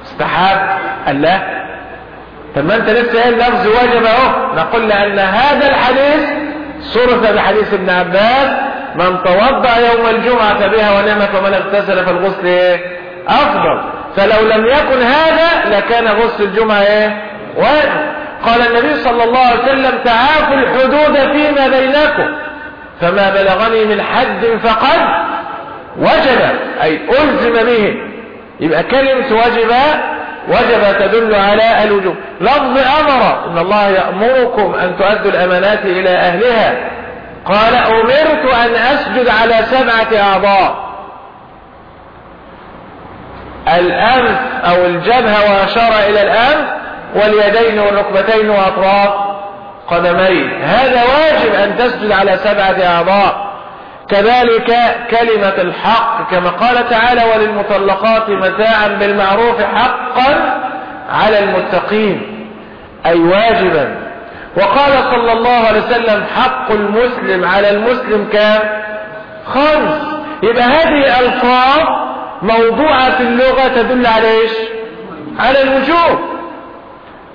استحاب. قال لا. طب ما انت لسه قايل لفظ واجب اهو. نقول لأن هذا الحديث صرف بحديث ابن عباس من توضأ يوم الجمعة بها ونعمت ومن اغتسل فالغسل إيه؟ أفضل. فلو لم يكن هذا لكان غسل الجمعة إيه؟ واجب قال النبي صلى الله عليه وسلم تعافوا الحدود فيما بينكم فما بلغني من حد فقد وجب. أي ألزم به. يبقى كلمة وجب وجب تدل على الوجوب. لفظ أمر إن الله يأمركم أن تؤدوا الأمانات إلى أهلها. قال أمرت أن أسجد على سبعة أعضاء. الأنف أو الجبهة وأشار إلى الأنف واليدين والركبتين وأطراف قدمين هذا واجب أن تسجد على سبعة أعضاء. كذلك كلمة الحق كما قال تعالى وللمطلقات متاعا بالمعروف حقا على المتقين أي واجبا. وقال صلى الله عليه وسلم حق المسلم على المسلم كام خمس يبقى هذه ألفاظ موضوعة في اللغة تدل على إيش؟ على الوجوب.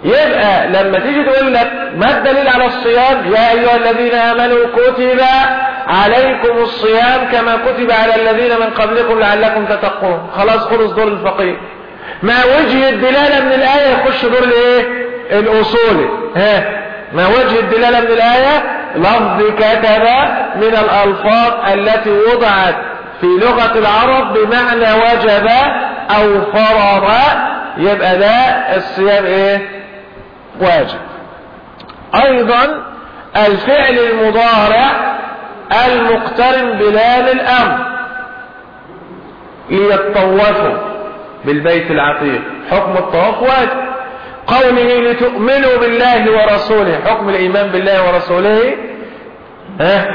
يبقى لما تيجي تقول لك ما الدليل على الصيام؟ يا أيها الذين آمنوا كتب عليكم الصيام كما كتب على الذين من قبلكم لعلكم تتقون. خلاص خلص دور الفقيه. ما وجه الدلالة من الآية؟ يخش دور الإيه؟ الاصولي ها؟ ما وجه الدلالة من الآية؟ لفظ كتب من الألفاظ التي وضعت في لغة العرب بمعنى وجب أو فرض. يبقى ده الصيام إيه؟ واجب. أيضا الفعل المضارع المقترن بلام الأمر ليتطوفوا بالبيت العتيق. حكم الطواف واجب. قوله لتؤمنوا بالله ورسوله حكم الإيمان بالله ورسوله. ها؟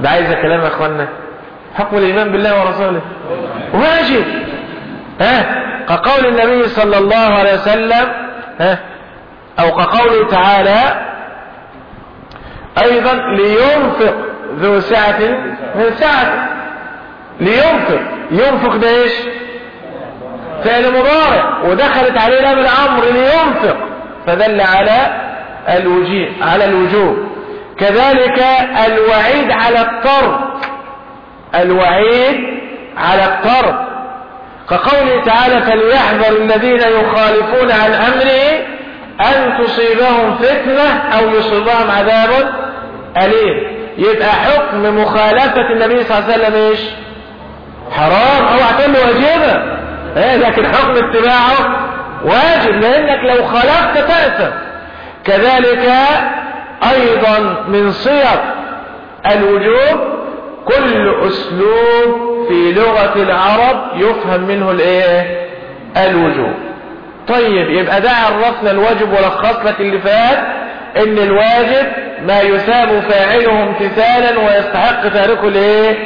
ده عايز كلام يا اخوانا حكم الإيمان بالله ورسوله. واجب. ها؟ كقول النبي صلى الله عليه وسلم ها؟ أو كقوله تعالى أيضا لينفق ذو سعة من سعة. لينفق. ينفق ده إيش فعل مضارع. ودخلت عليه لام الأمر لينفق. فدل على الوجوب على الوجوب كذلك الوعيد على الطرد. الوعيد على الطرد. كقوله تعالى فليحذر الذين يخالفون عن أمره أن تصيبهم فتنة أو يصيبهم عذاب أليم. يبقى حكم مخالفة النبي صلى الله عليه وسلم إيش؟ حرام. أو اعتبر واجبة. إيه لكن حكم اتباعه واجب. لأنك لو خالفت تأثم كذلك أيضا من صيغ الوجوب كل أسلوب في لغة العرب يفهم منه الإيه؟ الوجوب. طيب يبقى ده عرفنا الواجب ولخص لك اللي فات؟ إن الواجب ما يثاب فاعله امتثالا ويستحق تاركه الايه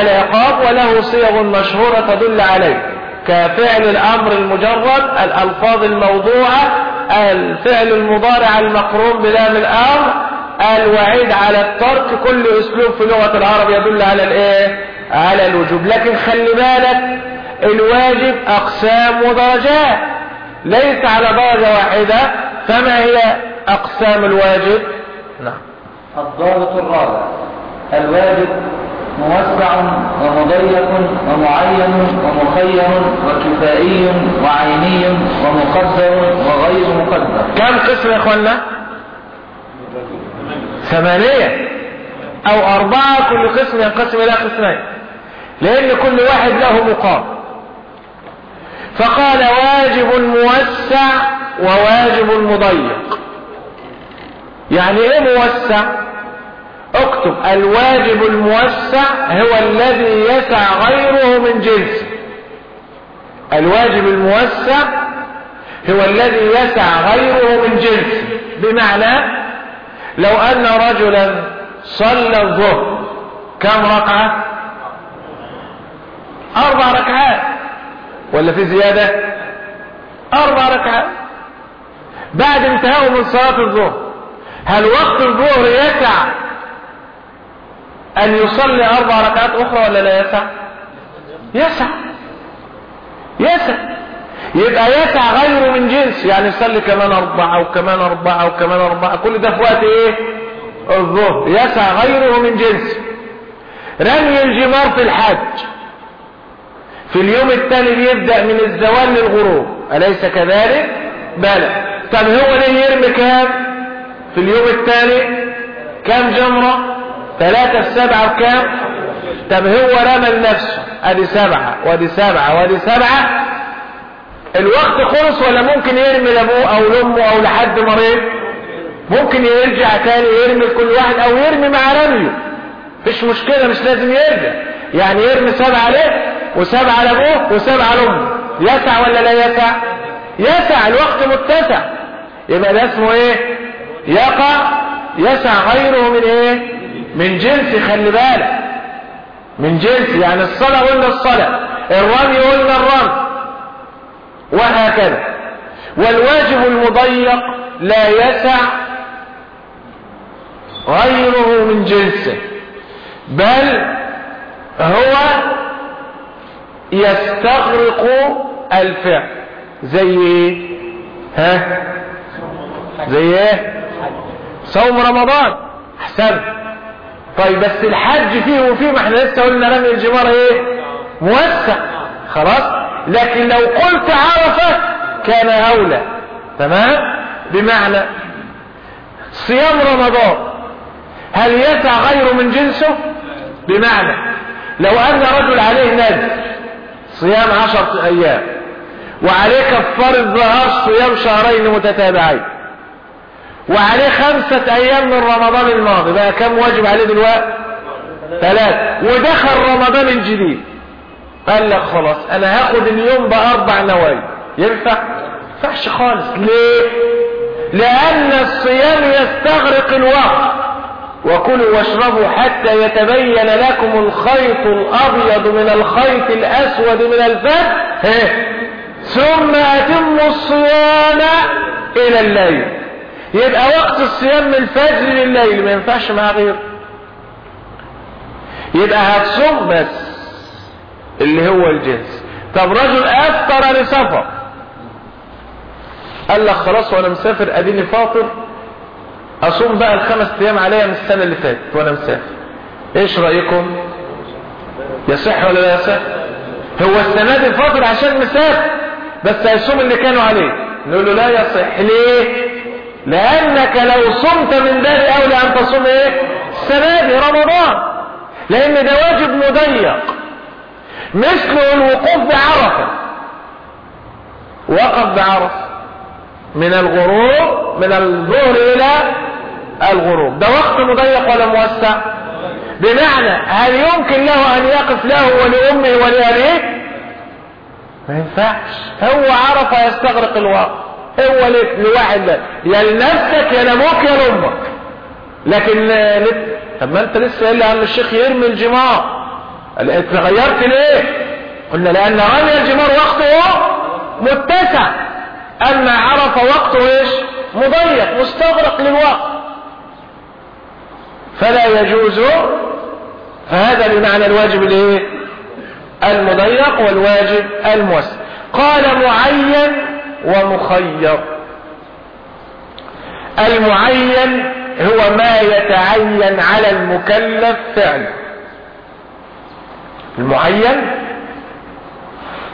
العقاب وله صيغ مشهورة تدل عليه. كفعل الأمر المجرد الألفاظ الموضوعة الفعل المضارع المقرون بلام الأمر الوعيد على الترك كل أسلوب في لغة العرب يدل على الإيه؟ على الوجوب. لكن خلي بالك الواجب أقسام ودرجات. ليس على درجة واحدة فما هي أقسام الواجب؟ نعم. الضابط الرابع الواجب موسع ومضيق ومعين ومخير وكفائي وعيني ومقدر وغير مقدر. كم قسم يا اخوانا ثمانية. أو أربعة كل قسم ينقسم إلى قسمين. لأن كل واحد له مقام. فقال واجب موسع وواجب مضيق. يعني إيه موسع؟ اكتب الواجب الموسع هو الذي يسع غيره من جنسه. الواجب الموسع هو الذي يسع غيره من جنسه. بمعنى لو أن رجلا صلى الظهر كم ركعة؟ أربع ركعات. ولا في زيادة؟ أربع ركعات. بعد انتهاء من صلاة الظهر هل وقت الظهر يسع أن يصلي أربع ركعات أخرى ولا لا يسع؟ يسع. يسع. يبقى يسع غيره من جنس يعني يصلي كمان أربعة وكمان أربعة وكمان أربعة. كل ده في وقت إيه؟ الظهر. يسع غيره من جنس. رمي الجمار في الحج. في اليوم الثاني بيبدأ من الزوال للغروب. أليس كذلك؟ بلى. طب هو ليه يرمي كام؟ في اليوم الثاني كام جمرة؟ ثلاثة في سبعة وكام؟ طب هو رمى لنفسه. أدي سبعة وأدي سبعة وأدي سبعة. الوقت خلص ولا ممكن يرمي لأبوه أو لأمه أو لحد مريض؟ ممكن يرجع تاني يرمي لكل واحد أو يرمي مع رميه. مفيش مشكلة مش لازم يرجع. يعني يرمي سبعة ليه وسبعة لابوه وسبعة لامه يسع ولا لا يسع؟ يسع الوقت متسع. يبقى ده اسمه إيه؟ يقع. يسع غيره من إيه؟ من جنس خلي بالك. من جنس يعني الصلاة قلنا الصلاة. الرمي قلنا الرمي. وهكذا. والواجب المضيق لا يسع غيره من جنسه. بل هو يستغرق الفعل. زي إيه؟ ها؟ زي إيه؟ صوم رمضان. أحسن. طيب بس الحج فيه وفيه ما إحنا لسه قلنا رمي الجمار إيه؟ موسع. خلاص؟ لكن لو قلت عرفة كان أولى. تمام؟ بمعنى صيام رمضان هل يسع غيره من جنسه؟ بمعنى لو أن رجل عليه نذر صيام عشرة أيام وعليه كفارة ظهار صيام شهرين متتابعين وعليه خمسة أيام من رمضان الماضي بقى كم واجب عليه دلوقتي؟ ثلاث. ودخل رمضان الجديد. قال لك خلاص أنا هاخد اليوم بأربع نوايا. ينفع؟ ينفعش خالص. ليه؟ لأن الصيام يستغرق الوقت. وكلوا واشربوا حتى يتبين لكم الخيط الأبيض من الخيط الأسود من الفجر ثم أتموا الصيام إلى الليل. يبقى وقت الصيام من الفجر لليل ما ينفعش مع غيره. يبقى هتصوم بس اللي هو الجنس. طب رجل أفطر لسفر. قال لك خلاص وأنا مسافر أديني فاطر. أصوم بقى الخمس أيام عليا من السنة اللي فاتت وأنا مسافر. إيش رأيكم؟ يصح ولا لا يصح؟ هو السنة دي فاطر عشان مسافر بس هيصوم اللي كانوا عليه. نقول له لا يصح. ليه؟ لأنك لو صمت من باب أولى أن تصوم إيه؟ السنة دي رمضان. لأن ده واجب مضيق. مثل الوقوف بعرفة. وقف بعرفة. من الغروب من الظهر إلى الغروب. ده وقت مضيق ولا موسع؟ بمعنى هل يمكن له أن يقف له ولأمه ولأبيه؟ ما ينفعش. هو عرفه يستغرق الوقت. هو لواحد لا يا لنفسك يا لأبوك يا لأمك. لكن. طب ما أنت لسه قايل لي عم الشيخ يرمي الجمار. أنت غيرت ليه؟ قلنا لأن رمي الجمار وقته متسع. اما عرف وقته إيش؟ مضيق مستغرق للوقت. فلا يجوز فهذا بمعنى الواجب الإيه؟ المضيق والواجب الموسع. قال معين ومخير. المعين هو ما يتعين على المكلف فعله المعين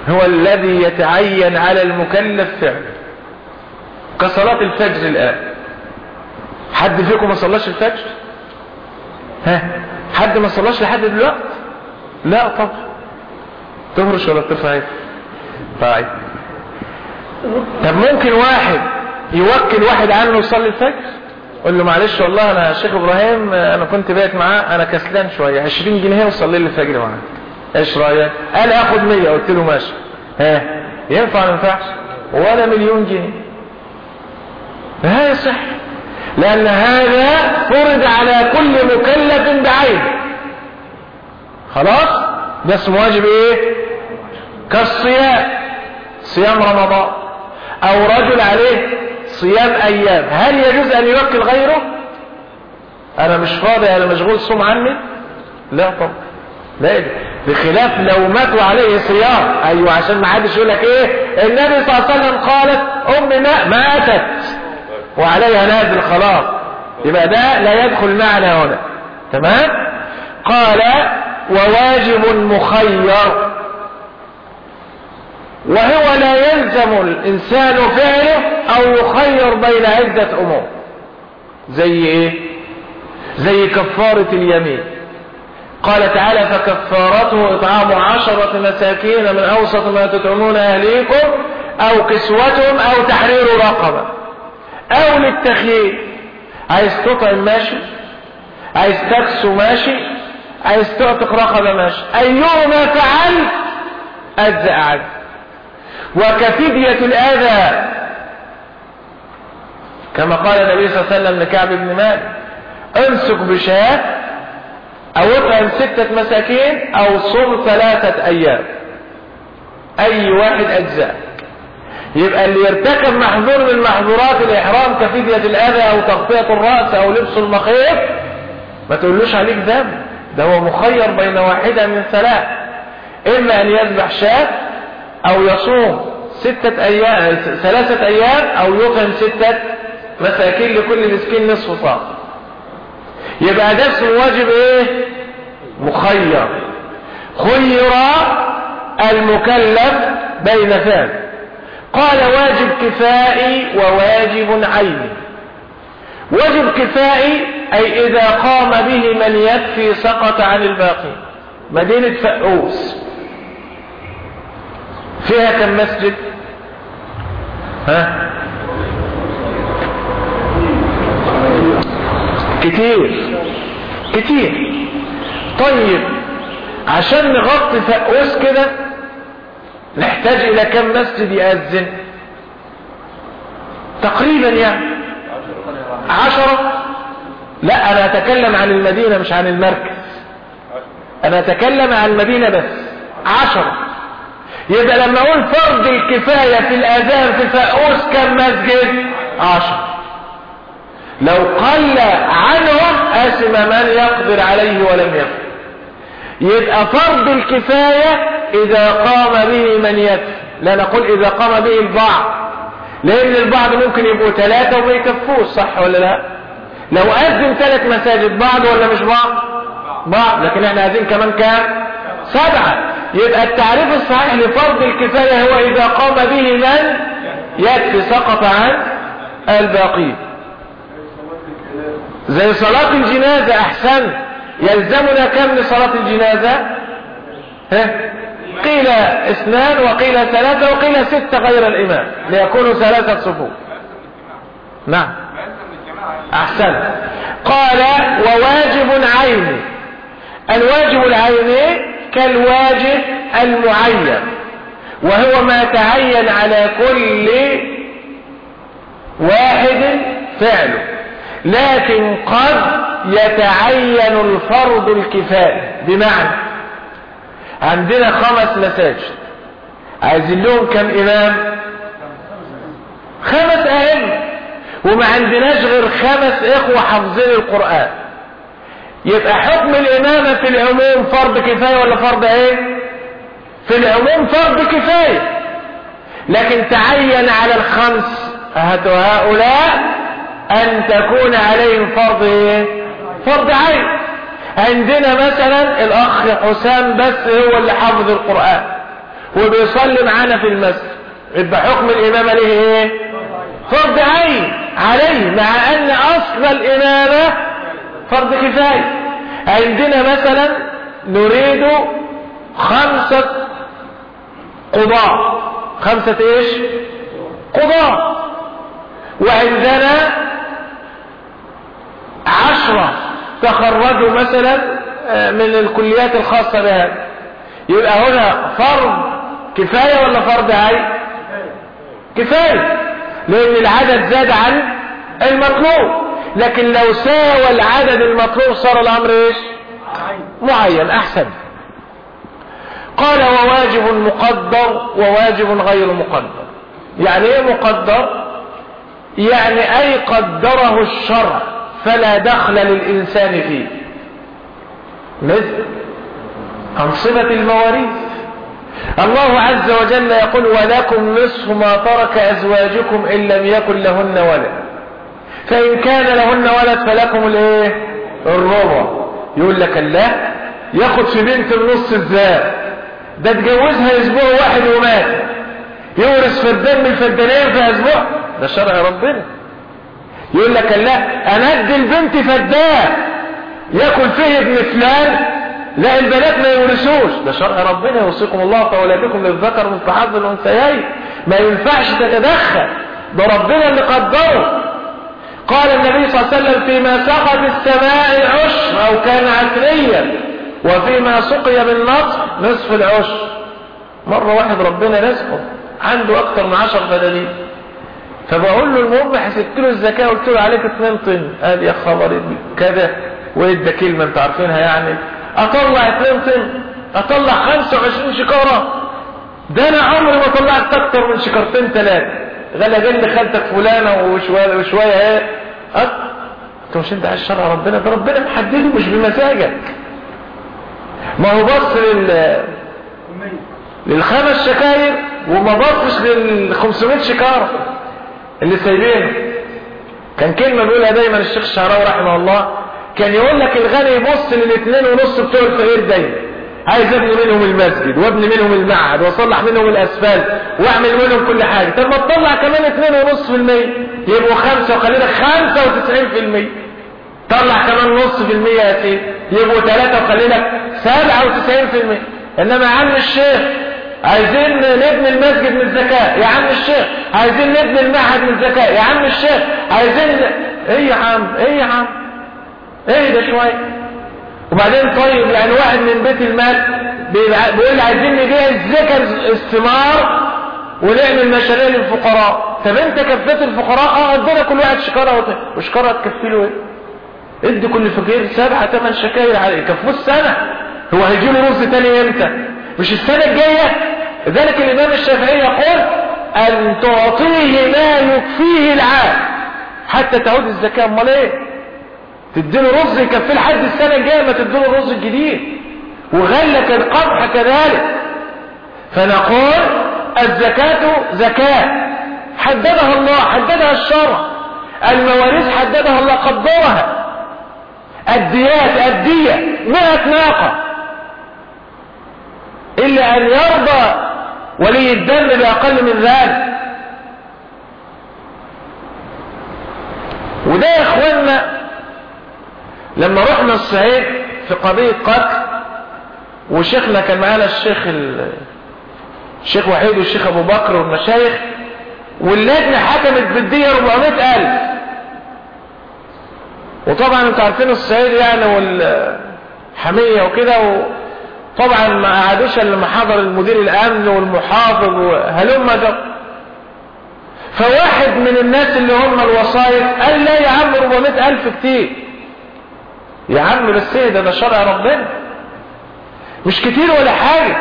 هو الذي يتعين على المكلف فعله كصلاة الفجر الآن. حد فيكم ما صلاش الفجر؟ ها؟ حد ما صلاش لحد دلوقتي لا طبعا. تهرش ولا ترفع طيب طب ممكن واحد يوكل واحد عنه يصلي الفجر؟ قول له معلش والله أنا شيخ إبراهيم أنا كنت بايت معاه أنا كسلان شوية. 20 جنيه وصلي لي الفجر معاه إيش رأيك؟ قال آخد 100 قلت له ماشي. ها؟ ينفع ما ينفعش؟ ولا مليون جنيه. لا يصح لأن هذا فرض على كل مكلف بعينه خلاص؟ ده اسمه واجب إيه؟ كالصيام. صيام رمضان. أو رجل عليه صيام أيام. هل يجوز أن يوكل غيره؟ أنا مش فاضي أنا مشغول صوم عني؟ لا طبعا. لا بخلاف لو ماتوا عليه صيام. أيوه عشان ما حدش يقول لك إيه؟ النبي صلى الله عليه وسلم قالت أم ما ماتت. وعليها نازل خلاص يبقى ده لا يدخل معنا هنا. تمام؟ قال وواجب مخير. وهو لا يلزم الإنسان فعله أو يخير بين عدة أمور. زي إيه؟ زي كفارة اليمين. قال تعالى فكفارته إطعام عشرة مساكين من أوسط ما تطعمون أهليكم أو كسوتهم أو تحرير رقبة. أو للتخيير عايز تطعم ماشي. عايز تكسو ماشي. عايز تعتق رقبة ماشي. أيهما فعل أجزأ عنه وكفدية الأذى. كما قال النبي صلى الله عليه وسلم لكعب بن مالك امسك بشاة أو اطعم ستة مساكين أو صم ثلاثة أيام. أي واحد اجزاء يبقى اللي يرتكب محظور من محظورات الإحرام كفدية الأذى أو تغطية الرأس أو لبس المخيط ما تقولوش عليك ذنب. ده هو مخير بين واحدة من ثلاث. إما أن يذبح شاة أو يصوم ستة أيام ثلاثة أيام أو يطعم ستة مساكين لكل مسكين نصف صاع. يبقى ده اسمه واجب إيه؟ مخير. خير المكلف بين ثان قال واجب كفائي وواجب عيني. واجب كفائي أي إذا قام به من يكفي سقط عن الباقي. مدينة فأوس. فيها كم مسجد؟ ها؟ كتير. كتير. طيب عشان نغطي فأوس كده نحتاج إلى كم مسجد يأذن تقريبا يعني عشرة؟ لا أنا أتكلم عن المدينة مش عن المركز. أنا أتكلم عن المدينة بس عشرة. يبقى لما أقول فرض الكفاية في الأذان في فأوس كم مسجد؟ عشر لو قل عنهم اسم من يقدر عليه ولم يقدر. يبقى فرض الكفاية إذا قام به من يكفي لا نقول إذا قام به البعض. لأن البعض ممكن يبقوا ثلاثة وما يكفوش صح ولا لا؟ لو أذن ثلاث مساجد بعض ولا مش بعض؟ بعض. لكن إحنا عايزين كمان كام؟ سبعة. يبقى التعريف الصحيح لفرض الكفاية هو إذا قام به من يكفي سقط عن الباقين زي صلاة الجنازة أحسن. يلزمنا كم لصلاة الجنازة؟ ها؟ قيل اثنان وقيل ثلاثة وقيل ستة غير الإمام ليكونوا ثلاثة صفوف. نعم. أحسن. قال وواجب عيني الواجب العيني كالواجب المعين. وهو ما تعين على كل واحد فعله. لكن قد يتعين الفرض الكفاية. بمعنى عندنا خمس مساجد. عايزين لهم كم إمام؟ خمس أئمة. وما عندناش غير خمس إخوة حافظين القرآن. يبقى حكم الإمامة في العموم فرض كفاية ولا فرض إيه؟ في العموم فرض كفاية. لكن تعين على الخمس هؤلاء أن تكون عليهم فرض إيه؟ فرض عين. عندنا مثلا الأخ حسام بس هو اللي حافظ القرآن. وبيصلي معانا في المسجد. يبقى حكم الإمامة ليه إيه؟ فرض عين. عليه مع أن أصل الإمامة فرض كفاية. عندنا مثلا نريد خمسة قضاء خمسة إيش؟ قضاء وعندنا عشرة تخرجوا مثلا من الكليات الخاصة بها. يبقى هنا فرض كفاية ولا فرض عين كفاية. لأن العدد زاد عن المطلوب. لكن لو ساوى العدد المطلوب صار الأمر إيش؟ معين أحسن. قال وواجب مقدر وواجب غير مقدر. يعني إيه مقدر؟ يعني أي قدره الشرع. فلا دخل للإنسان فيه. مثل انصبة المواريث. الله عز وجل يقول ولكم نصف ما ترك أزواجكم إن لم يكن لهن ولد. فإن كان لهن ولد فلكم الإيه؟ الربع. يقول لك الله ياخد في بنت النص إزاي ده اتجوزها أسبوع واحد ومات. يورث فدان من الفدانين في أسبوع. ده شرع ربنا. يقول لك لا أنا أدي البنت فدان يأكل فيه ابن فلان لا البنات ما يورثوش. ده شرع ربنا يوصيكم الله فاولادكم للذكر مثل حظ الانثيين ما ينفعش تتدخل. ده ربنا اللي قدره. قال النبي صلى الله عليه وسلم فيما سقط السماء عشر أو كان عشريا وفيما سقي بالنصف نصف العشر. مرة واحد ربنا رزقه. عنده أكتر من عشر فدانين فبقول له المهم حسبت له الزكاة قلت له عليك 2 طن. قال يا خبر كذا. وادى كلمة انت عارفينها يعني. أطلع 2 طن. أطلع 25 شكارة ده أنا عمري ما طلعت أكتر من شكارتين ثلاثة غلا جل خالتك فلانة وشوية وشوية إيه؟ أنت مش أنت عايز شرع ربنا؟ ده ربنا محدده مش بمزاجك. ما هو بص لل للخمس شكاير وما بصش لل 500 شكارة اللي سايبينه. كان كلمة بيقولها دايما الشيخ الشعراوي رحمه الله كان يقول لك الغني يبص للاثنين ونص بتوع الفقير دايما. عايز ابني منهم المسجد وابني منهم المعهد واصلح منهم الاسفلت واعمل منهم كل حاجة. طب ما تطلع كمان اثنين ونص في المية. يبقوا خمسة وخلينا خمسة وتسعين في المية. طلع كمان نص في المية يا سيدي. يبقوا ثلاثة وخلينا سبعة وتسعين في المية. إنما يا عم الشيخ عايزين نبني المسجد من الزكاة. يا عم الشيخ عايزين نبني المعهد من الزكاة. يا عم الشيخ عايزين إيه يا عم إيه يا عم؟ إيه ده شوية. وبعدين طيب يعني واحد من بيت المال بيقول عايزين نبيع الزكاة الثمار ونعمل مشاريع للفقراء. طب انت كفيت الفقراء؟ آه ادينا كل واحد شكارة وشكارة تكفي له إيه؟ ادي كل فقير سبعة ثمان شكاير عليه. يكفوه السنة. هو هيجي له رز تاني إمتى؟ مش السنة الجاية لذلك الإمام الشافعي يقول أن تعطيه ما يكفيه العام. حتى تعود الزكاة. أمال إيه؟ تديله رز يكفيه لحد السنة الجاية ما تديله الرز الجديد. وغلك القمح كذلك. فنقول الزكاة زكاة. حددها الله حددها الشرع. المواريث حددها الله قدرها. الديات الدية مئة ناقة. إلا أن يرضى ولي الدم بأقل من ذلك. وده يا إخواننا لما رحنا الصعيد في قضية قتل وشيخنا كان معانا الشيخ ال... الشيخ وحيد والشيخ أبو بكر والمشايخ واللجنة حكمت بالدية 400 ألف. وطبعا أنتوا عارفين الصعيد يعني والحمية وكده وطبعا ما قعدوش الا لما حضر المدير الأمن والمحافظ وهلم جر فواحد من الناس اللي هم الوسائط قال لا يا عم 400 ألف كتير. يا عم بس إيه ده؟ ده شرع ربنا. مش كتير ولا حاجة.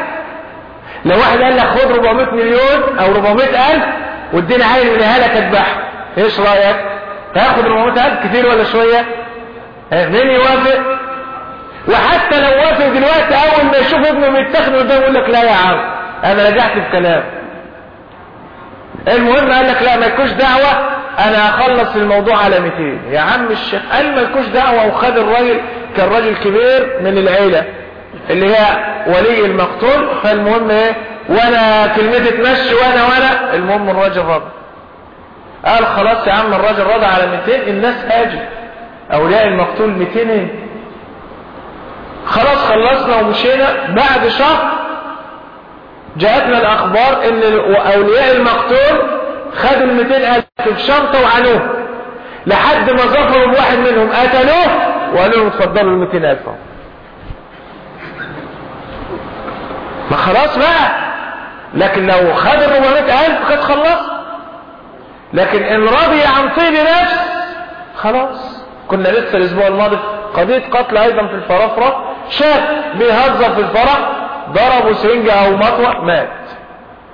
لو واحد قال لك خد 400 مليون أو 400 ألف واديني عيل من اهلك اذبحه إيش رأيك؟ تاخد 400 ألف كتير ولا شوية؟ مين يوافق؟ وحتى لو وافق دلوقتي أول ما يشوف ابنه بيتاخد قدامه يقول لك لا يا عم أنا رجعت بكلام المهم قال لك لا مالكوش دعوة أنا هخلص الموضوع على 200 يا عم الشيخ قال مالكوش دعوة وخد الراجل كان راجل كبير من العيلة اللي هي ولي المقتول. فالمهم إيه؟ وأنا كلمتي تمشي وأنا وأنا. المهم الراجل رضى قال خلاص يا عم الراجل رضى على 200 الناس هاجت. أولياء المقتول 200 إيه؟ خلاص خلصنا ومشينا. بعد شهر جاءتنا الأخبار إن اولياء المقتول خدوا ال 200 ألف في شنطة وعنوه. لحد ما ظفروا بواحد منهم قتلوه وقالوا لهم اتفضلوا ال 200 ألف. اهو ما خلاص بقى. لكن لو خد ال 400 ألف كانت خلص. لكن إن رضي عن طيب نفس خلاص. كنا لسه الأسبوع الماضي. قضية قتل أيضا في الفرافرة. شاب بيهزر في الفرح ضربوا سرنجة أو مطوة مات.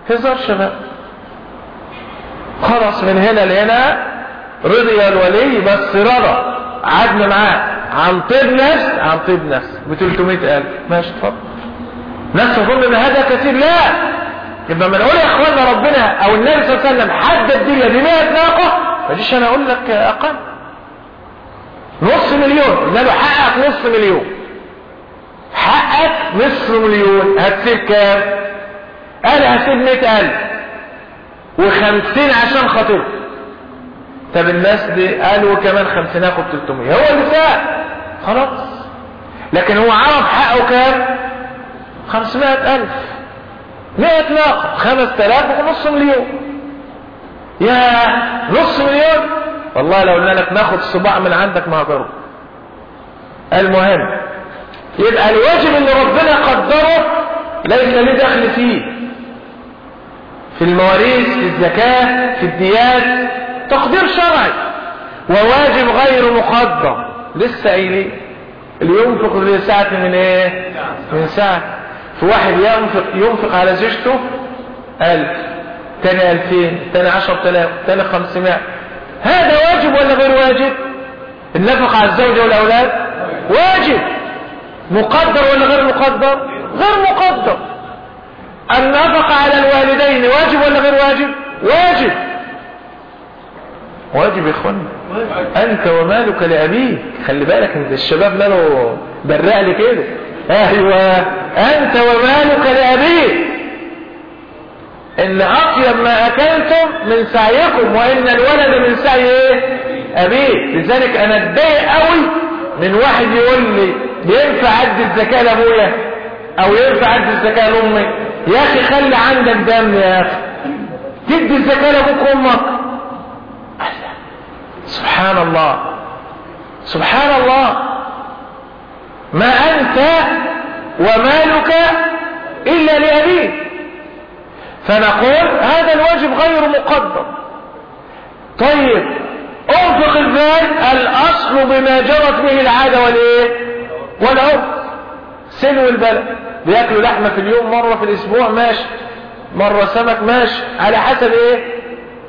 هزار شباب. خلاص من هنا لهنا رضي الولي بس رضى عدنا معاه. عن طيب نفس عن طيب نفس. ب 300 ألف. ماشي اتفضل. ناس تظن ان هذا كثير. لا. يبقى ما نقول يا اخوانا ربنا أو النبي صلى الله عليه وسلم حدد دي ب 100 ناقة ما أنا أقول لك أقل. نص مليون. قلنا له حقك نص مليون. حقك نصف مليون. هتسيب كام؟ قال هسيب 100000 وخمسين عشان خاطر طب الناس دي قالوا كمان خمسين اخد 300 هو اللي ساق خلاص. لكن هو عرف حقه كام؟ خمسمائة ألف. مئة ناقة خمس تلاف ونص مليون. يا نص مليون؟ والله لو قلنا لك ناخد صباع من عندك ما هقدره المهم يبقى الواجب اللي ربنا قدره ليس ليه دخل فيه. في المواريث في الزكاة في الديات تقدير شرعي. وواجب غير مقدر. لسه قايلين. اللي ينفق ذي ساعة من إيه؟ من ساعة. في واحد ينفق ينفق على زوجته ألف تاني ألفين تاني عشر تلاف تاني خمسمائة. هذا واجب ولا غير واجب؟ النفق على الزوجة والأولاد؟ واجب. مقدر ولا غير مقدر؟ غير مقدر. النفق على الوالدين واجب ولا غير واجب؟ واجب. واجب يا اخوانا أنت ومالك لأبيك. خلي بالك انت الشباب ماله برق لي كده. أيوه. أنت ومالك لأبيك. إن أطيب ما أكلتم من سعيكم وإن الولد من سعي إيه؟ ابيه لذلك أنا أتضايق قوي من واحد يقول لي ينفع أدي الزكاة لأبويا؟ أو ينفع أدي الزكاة لأمي؟ يا أخي خلي عندك دم يا أخي تدي الزكاة لأبوك وأمك. سبحان الله سبحان الله ما أنت ومالك إلا لأبيك. فنقول هذا الواجب غير مقدر طيب. أنفق المال الأصل بما جرت به العادة والإيه؟ والعرف. سلو البلد بياكلوا لحمة في اليوم مرة في الأسبوع ماشي. مرة سمك ماشي. على حسب إيه؟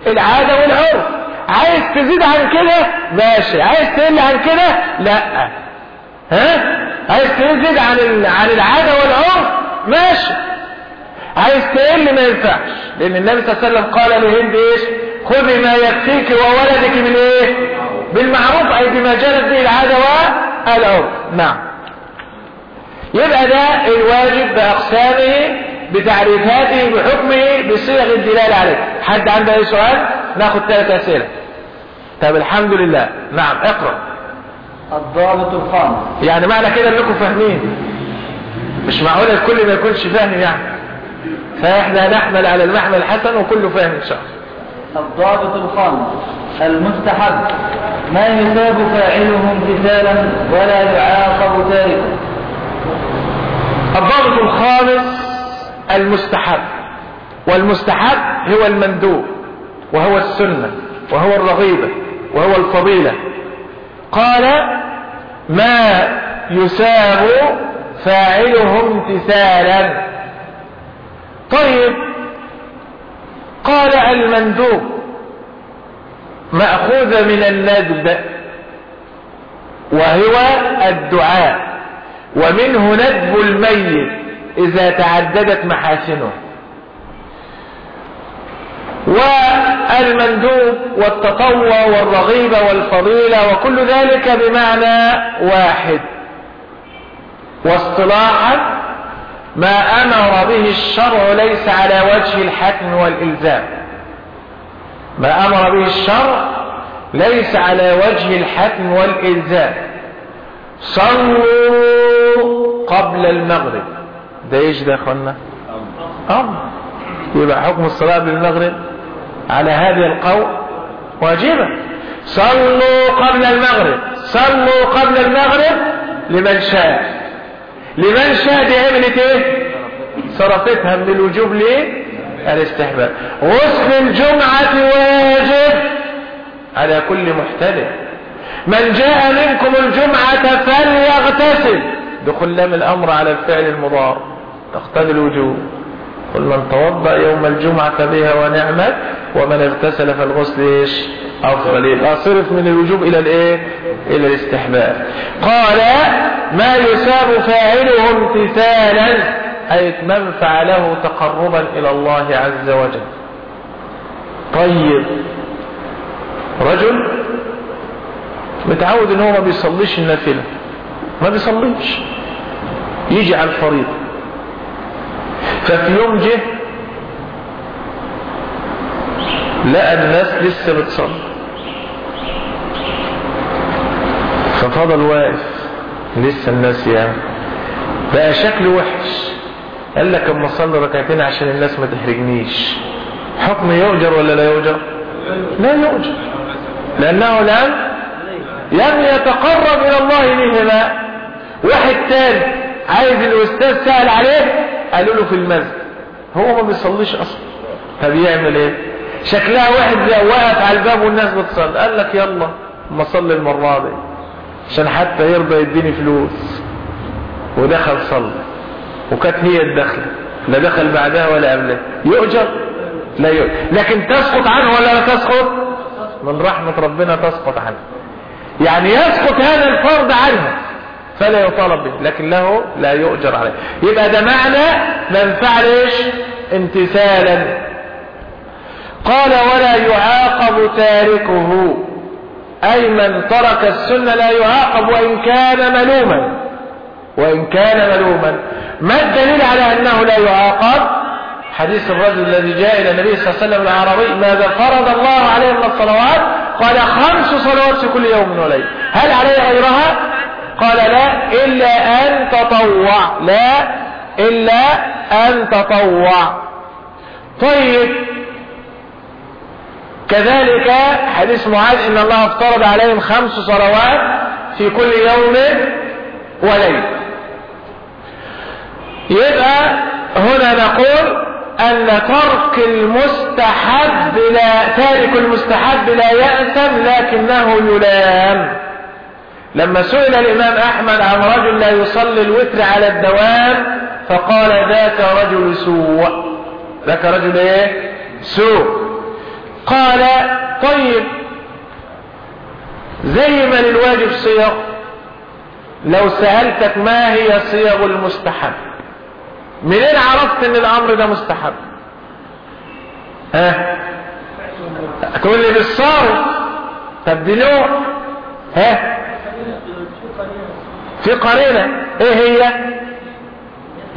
العادة والعرف. عايز تزيد عن كده؟ ماشي. عايز تقل عن كده؟ لأ. ها؟ عايز تزيد عن. عن العادة والعرف؟ ماشي. عايز تقل ما ينفعش. لأن النبي صلى الله عليه وسلم قال لهند إيش؟ خذي ما يكفيك وولدك من إيه؟ بالمعروف أي بما جرت به العاده والعرف نعم. يبقى ده الواجب بأقسامه بتعريفاته بحكمه بصيغ الدلالة عليه. حد عنده أي سؤال؟ ناخد ثلاث أسئلة. طب الحمد لله. نعم اقرأ. الضابط الخامس يعني معنى كده إنكم فاهمين. مش معقول الكل ما يكونش فاهم يعني. فإحنا نحمل على المحمل الحسن وكله فاهم إن شاء الله. الضابط الخامس المستحب. ما يثاب فاعله امتثالا ولا يعاقب تاركه الضابط الخامس المستحب. والمستحب هو المندوب وهو السنة وهو الرغيبة وهو الفضيلة. قال ما يساب فاعله امتثالا. طيب قال المندوب. مأخوذ من الندب. وهو الدعاء. ومنه ندب الميت. إذا تعددت محاسنه. والمندوب والتطوع والرغيبة والفضيلة وكل ذلك بمعنى واحد. واصطلاحا ما أمر به الشرع ليس على وجه الحتم والإلزام. ما أمر به الشرع ليس على وجه الحتم والإلزام. صلوا قبل المغرب. ده إيش ده أخوانا؟ أمر يبقى حكم الصلاة بالمغرب على هذا القول واجبة. صلوا قبل المغرب. صلوا قبل المغرب لمن شاء. لمن شاء دي عملت إيه؟ صرفتها من الوجوب ليه الاستحباب. غسل الجمعة واجب على كل محتلم من جاء منكم الجمعة فليغتسل. دخل لام الأمر على الفعل المضار. تقتضي الوجوب. قل من توضأ يوم الجمعة فبها ونعمت ومن اغتسل فالغسل إيش؟ أفضل. يبقى صرف من الوجوب إلى الإيه؟ إلى الاستحباب. قال ما يساب فاعله امتثالا أي من فعله تقربا إلى الله عز وجل. طيب. رجل متعود إن هو ما بيصليش النافلة. ما بيصليش. يجي على الفريضة. ففي يوم جه لقى الناس لسه بتصلي. ففضل واقف لسه الناس يعني. بقى شكله وحش. قال لك أما اصلي ركعتين عشان الناس ما تحرجنيش. حكم يؤجر ولا لا يؤجر؟ لا يؤجر. لأنه لم لم يتقرب إلى الله بهما واحد تاني عايز الأستاذ سأل عليه قالوا له في المسجد. هو ما بيصليش أصلا. طب يعمل إيه؟ شكلها واحد زي واقف على الباب والناس بتصلي. قال لك يلا ما اصلي المرة دي. عشان حتى يرضى يديني فلوس. ودخل صلى. وكانت هي الدخلة. لا دخل بعدها ولا قبلها. يؤجر؟ لا يؤجر. لكن تسقط عنه ولا لا تسقط؟ من رحمة ربنا تسقط عنه. يعني يسقط هذا الفرض عنه. فلا يطالب به لكن له لا يؤجر عليه. يبقى ده معنى من فعل إيش امتثالا. قال ولا يعاقب تاركه. أي من ترك السنة لا يعاقب وإن كان ملوما. وإن كان ملوما. ما الدليل على أنه لا يعاقب؟ حديث الرجل الذي جاء إلى النبي صلى الله عليه وسلم العربي ماذا فرض الله عليه من الصلوات؟ قال خمس صلوات في كل يوم وليله هل عليه غيرها؟ قال لا إلا أن تطوع. لا إلا أن تطوع. طيب. كذلك حديث معاذ إن الله افترض عليهم خمس صلوات في كل يوم وليلة يبقى هنا نقول أن ترك المستحب لا تارك المستحب لا يأثم لكنه يلام. لما سئل الإمام أحمد عن رجل لا يصلي الوتر على الدوام فقال ذاك رجل سوء. ذاك رجل إيه؟ سوء. قال طيب زي ما للواجب صيغ. لو سألتك ما هي صيغ المستحب؟ منين عرفت إن الأمر ده مستحب؟ ها؟ تقول لي بالصارف طب دي نوع. ها؟ في قرينة. إيه هي؟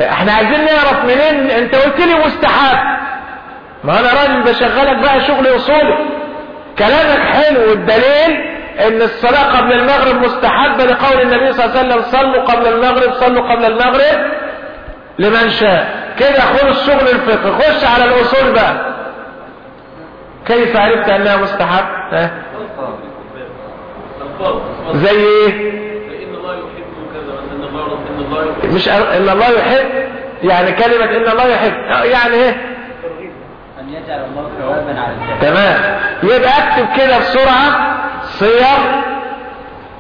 إحنا عايزين نعرف منين؟ أنت قلت لي مستحب. ما أنا راجل بشغلك بقى شغل أصولي. كلامك حلو والدليل إن الصلاة قبل المغرب مستحبة لقول النبي صلى الله عليه وسلم صلوا قبل المغرب صلوا قبل المغرب لمن شاء. كده خذ الشغل الفقه. خش على الأصول بقى. كيف عرفت أنها مستحب ها؟ زي إيه؟ مش إن الله يحب؟ يعني كلمة إن الله يحب. يعني إيه؟ أن يجعل الله ثوابا على تمام. يبقى اكتب كده بسرعة. صيغ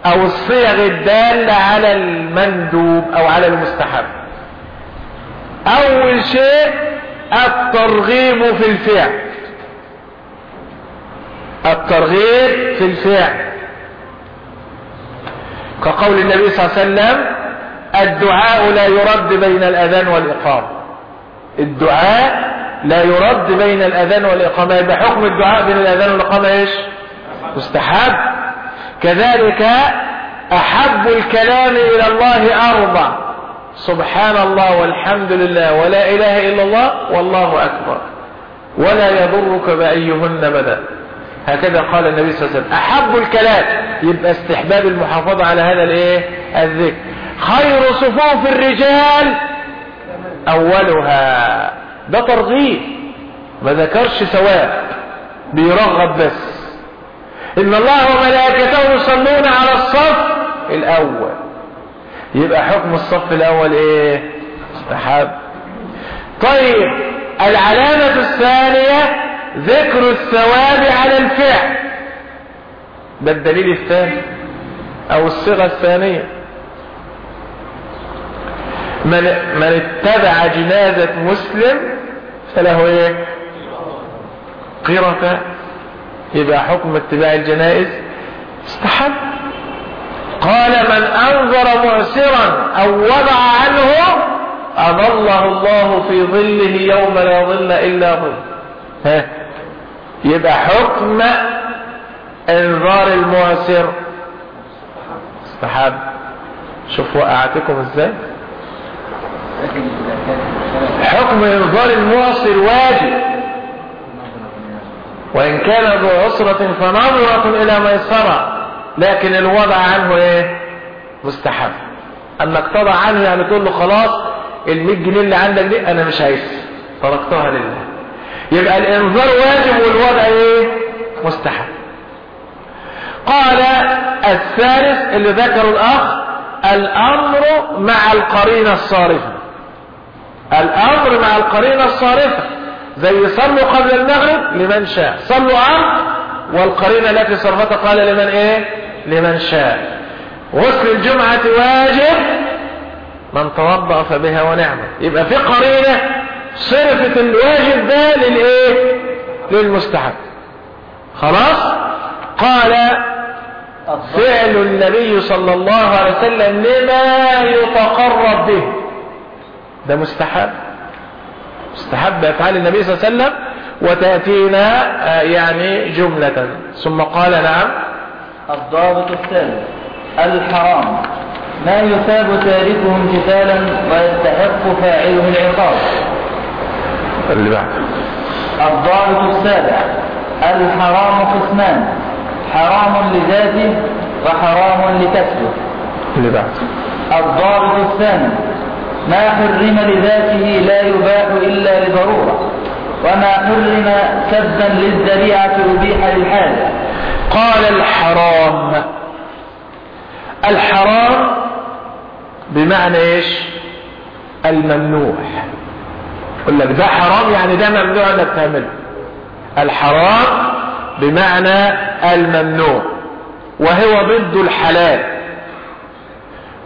أو الصيغ الدالة على المندوب أو على المستحب. أول شيء الترغيب في الفعل. الترغيب في الفعل. كقول النبي صلى الله عليه وسلم الدعاء لا يرد بين الأذان والإقامة الدعاء لا يرد بين الأذان والإقامة يبقى حكم الدعاء بين الأذان والإقامة إيش؟ مستحب. كذلك أحب الكلام إلى الله أربع. سبحان الله والحمد لله ولا إله إلا الله والله أكبر. ولا يضرك بأيهن بدا هكذا قال النبي صلى الله عليه وسلم. أحب الكلام. يبقى استحباب المحافظة على هذا الإيه؟ الذكر. خير صفوف الرجال أولها. ده ترغيب. ما ذكرش ثواب. بيرغب بس. إن الله وملائكته يصلون على الصف الأول. يبقى حكم الصف الأول إيه؟ استحب. طيب العلامة الثانية ذكر الثواب على الفعل. ده الدليل الثاني أو الصيغة الثانية. من, من اتبع جنازة مسلم فله إيه؟ قيرة يبقى حكم اتباع الجنائز استحب قال من أنظر معسرا أو وضع عنه أظله الله في ظله يوم لا ظل إلا ظل ها؟ يبقى حكم إنظار المعسر. استحب شوف وقعتكم إزاي. حكم انظار المعسر واجب. وإن كان ذو عسرة فنظرة إلى ميسرة. لكن الوضع عنه إيه؟ مستحب. انك تضع عنه يعني تقول له خلاص المية جنيه اللي عندك دي أنا مش عايز. تركتها لله. يبقى الإنذار واجب والوضع إيه؟ مستحب. قال الثالث اللي ذكره الأخ الأمر مع القرينة الصارفة. الأمر مع القرينة الصارفة زي صلوا قبل المغرب لمن شاء. صلوا أمر والقرينة التي صرفتها قال لمن إيه؟ لمن شاء. غسل الجمعة واجب من توضأ فبها ونعمة. يبقى في قرينة صرفت الواجب ده للإيه؟ للمستحب. خلاص؟ قال فعل النبي صلى الله عليه وسلم لما يتقرب به. ده مستحب. مستحب افعال النبي صلى الله عليه وسلم وتأتينا آه، يعني جملة. ثم قال نعم. الضابط الثالث الحرام. ما يثاب تاركه امتثالا ويستحق فاعله العقاب. اللي بعد. الضابط السابع الحرام قسمان. حرام لذاته وحرام لكسبه. اللي بعد. الضابط الثاني ما حرم لذاته لا يباح إلا لضرورة وما حرم سدا للذريعة أبيح للحاجة قال الحرام. الحرام بمعنى إيش؟ الممنوع يقول لك ده حرام يعني ده ممنوع إنك تعمله. الحرام بمعنى الممنوع وهو ضد الحلال.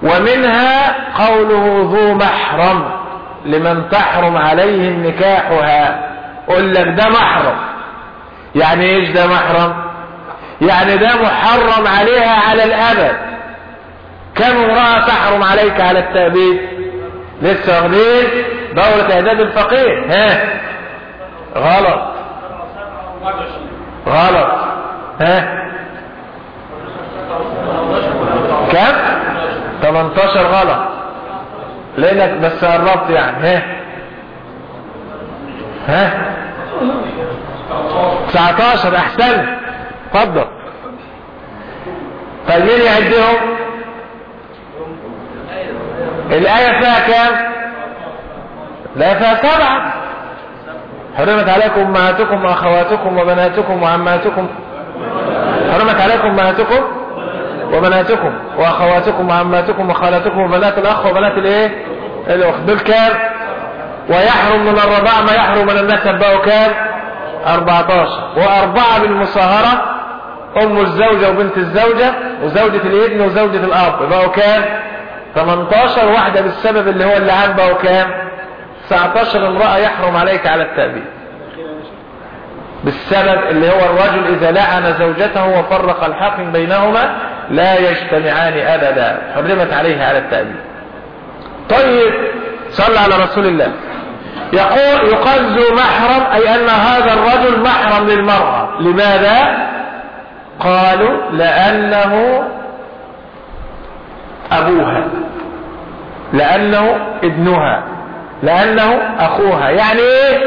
ومنها قوله ذو محرم لمن تحرم عليه نكاحها. قل لك ده محرم. يعني إيش ده محرم؟ يعني ده محرم عليها على الأبد. كم امرأة تحرم عليك على التأبيد؟ لسه واخدين دورة أعداد الفقيه. ها؟ غلط. غلط. ها؟ كم؟ 18 غلط. لانك بس قربت يعني. ها؟ ها؟ 19 أحسن. اتفضل. طيب مين يعدهم؟ الآية فيها كام؟ لا فيها سبعة. حرمت عليكم أمهاتكم وأخواتكم وبناتكم وعماتكم. حرمت عليكم أمهاتكم؟ وبناتكم وأخواتكم وعماتكم وخالاتكم وبنات الأخ وبنات الإيه؟ الأخت. دول كام ويحرم من الرضاع ما يحرم من النسب بقوا كام 14 وأربعة بالمصاهرة أم الزوجة وبنت الزوجة وزوجة الابن وزوجة الأب. بقوا كام 18 واحدة بالسبب اللي هو اللعان بقوا كام 19 امرأة يحرم عليك على التأبيد. بالسبب اللي هو الرجل إذا لعن زوجته وفرق الحاكم بينهما لا يجتمعان أبدا حرمت عليه على التأبيد طيب صلى على رسول الله. يقول ذو محرم أي أن هذا الرجل محرم للمرأة. لماذا؟ قالوا لأنه أبوها. لأنه ابنها. لأنه أخوها. يعني إيه؟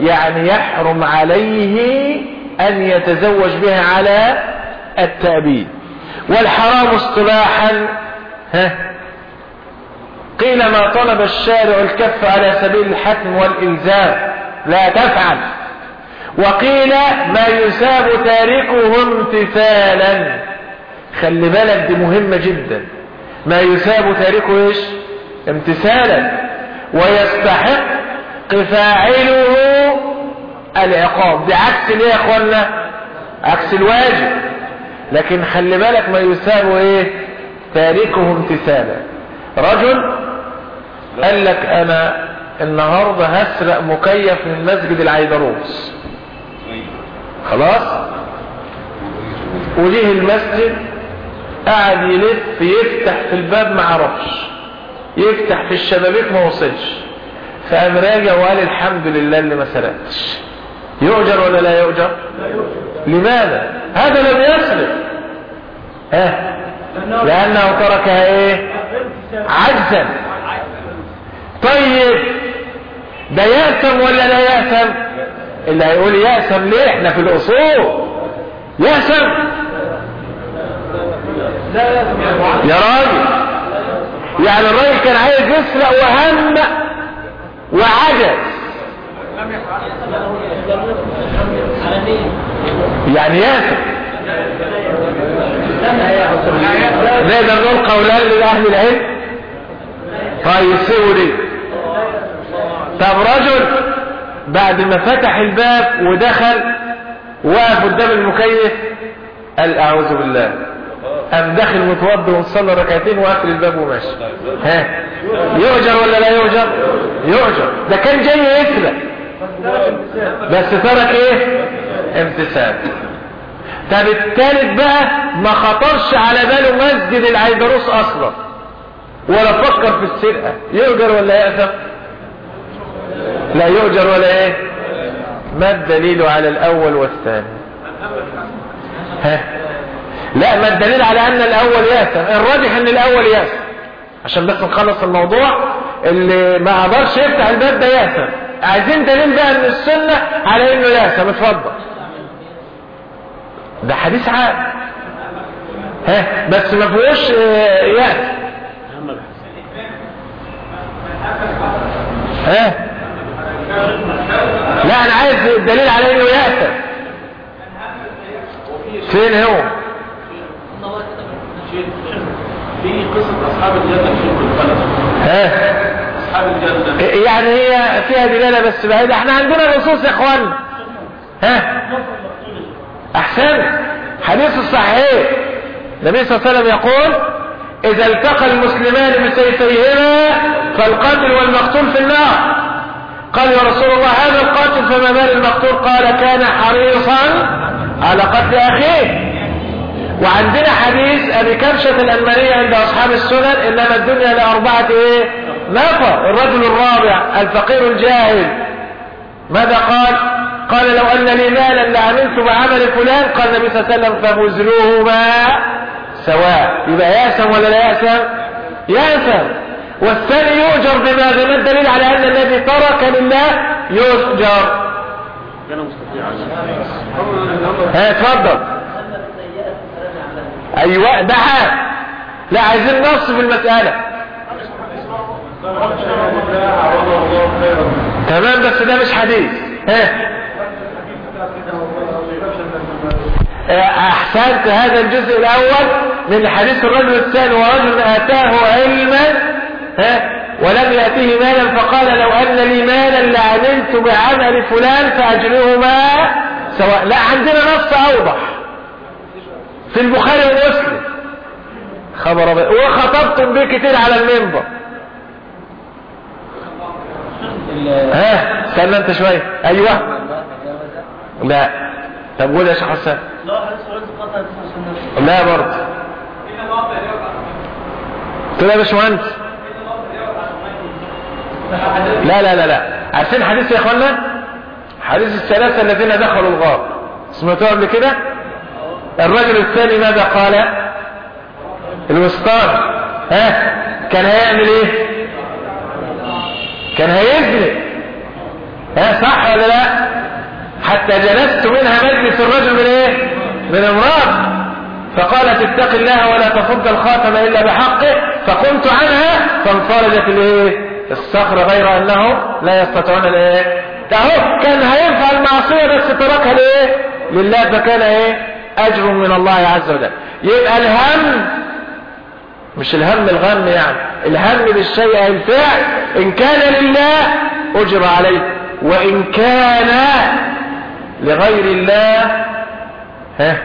يعني يحرم عليه أن يتزوج بها على التأبيد والحرام اصطلاحا ها؟ قيل ما طلب الشارع الكف على سبيل الحتم والإلزام لا تفعل. وقيل ما يساب تاركه امتثالا. خلي بالك دي مهمة جدا. ما يساب تاركه إيش؟ امتثالا. ويستحق فاعله العقاب. دي عكس ليه يا اخوانا عكس الواجب. لكن خلي بالك ما يساب إيه؟ تاركه امتثالا. رجل قال لك أنا النهاردة هسرق مكيف من مسجد العيدروس. خلاص؟ وجيه المسجد قعد يلف يفتح في الباب ما عرفش. يفتح في الشبابيك ما وصلش. فقام راجع وقال الحمد لله اللي ما سرقتش يؤجر ولا لا يؤجر؟ لماذا؟ هذا لم يسرق ها؟ لأنه تركها إيه؟ عجزا. طيب. ده يأثم ولا لا يأثم؟ اللي هيقول يأثم ليه؟ إحنا في الأصول. يأثم. يا راجل. يعني الراجل كان عايز يسرق وهم وعجز. يعني ياسر. نقدر نقول قولان لأهل العلم. طيب سيبوا دي طب رجل بعد ما فتح الباب ودخل وقف قدام المكيف قال أعوذ بالله. قام داخل متوضي وصلى ركعتين وقفل الباب وماشي ها؟ يؤجر ولا لا يؤجر؟ يؤجر. ده كان جاي يسرق. بس ترك إيه؟ امتثال. طب التالت بقى ما خطرش على باله مسجد العيدروس أصلا. ولا فكر في السرقة. يؤجر ولا يأثم؟ لا يؤجر ولا إيه؟ ما الدليل على الأول والثاني؟ ها؟ لا ما الدليل على أن الأول يأثم. الراجح إن الأول يأثم. عشان بس نخلص الموضوع اللي ما قدرش يفتح الباب ده يأثم. عايزين دليل بقى من السنة على إنه يأثم اتفضل. ده حديث عام. ها بس ما فيهوش آه، يأثم ها؟ لا أنا عايز الدليل على إنه يأثم فين هو؟ في قصة أصحاب الجنة في الفلك ها؟ يعني هي فيها دلالة بس بعيدة. إحنا عندنا نصوص يا إخوان. ها؟ أحسن؟ حديث الصحيح النبي صلى الله عليه وسلم يقول إذا التقى المسلمان بسيفيهما فالقاتل والمقتول في النار. قال يا رسول الله هذا القاتل فما بال المقتول؟ قال كان حريصا على قتل أخيه. وعندنا حديث أبي كبشة الألمانية عند أصحاب السنن إنما الدنيا لأربعة إيه؟ نفر الرجل الرابع الفقير الجاهل. ماذا قال؟ قال لو ان لي مالا لعملت بعمل فلان قال النبي صلى الله عليه وسلم فبذلوهما سواء. يبقى يأسم ولا لا يأسم يأسم والثاني يؤجر بما ما الدليل على أن الذي ترك لله يؤجر. ها اتفضل. أيوه ده لا عايزين نص في المسألة. تمام بس ده مش حديث. ها؟ أحسنت هذا الجزء الأول من حديث الرجل الثاني ورجل آتاه علما ها؟ ولم يأته مالا فقال لو أن لي مالا لعملت بعمل فلان فاجرهما سواء. لا عندنا نص أوضح. في البخاري ومسلم. خبر. وخطبتم به كتير على المنبر. ها؟ استنى انت شوية. أيوه. لا. طب قول يا شيخ حسن لا برضه. تقول يا باشمهندس. لا لا لا لا عارفين حديث يا اخوانا حديث الثلاثة الذين دخلوا الغار. سمعتوه قبل كده؟ الرجل الثاني ماذا قال؟ الوسطان. ها؟ كان هيعمل إيه؟ كان هيزني ها صح ولا لا؟ حتى جلست منها مجلس الرجل من إيه؟ من امرأة. فقالت اتق الله ولا تفض الخاتم إلا بحقه. فقمت عنها فانفرجت الإيه؟ الصخر غير أنه لا يستطيعون الإيه؟ ده كان هينفع المعصية بس تركها لإيه؟ لله. فكان إيه؟ أجر من الله عز وجل. يبقى الهم مش الهم الغم يعني. الهم بالشيء الفعل إن كان لله أجر عليه. وإن كان لغير الله ها؟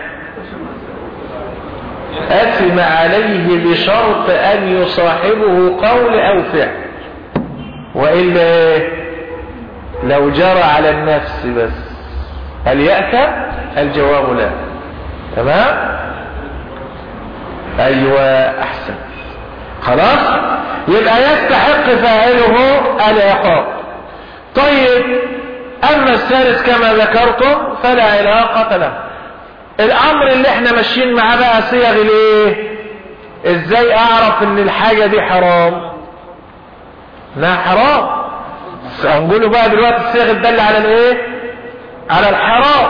أثم عليه بشرط أن يصاحبه قول أو فعل. وإلا إيه؟ لو جرى على النفس بس. هل يأتى؟ الجواب لا. تمام؟ أيوه أحسن. خلاص؟ يبقى يستحق فاعله العقاب. طيب أما الثالث كما ذكرتم فلا علاقة له. الأمر اللي إحنا ماشيين معاه بقى صيغ ليه إزاي أعرف إن الحاجة دي حرام؟ لا حرام. هنقوله بقى دلوقتي الصيغ تدل على الإيه؟ على الحرام.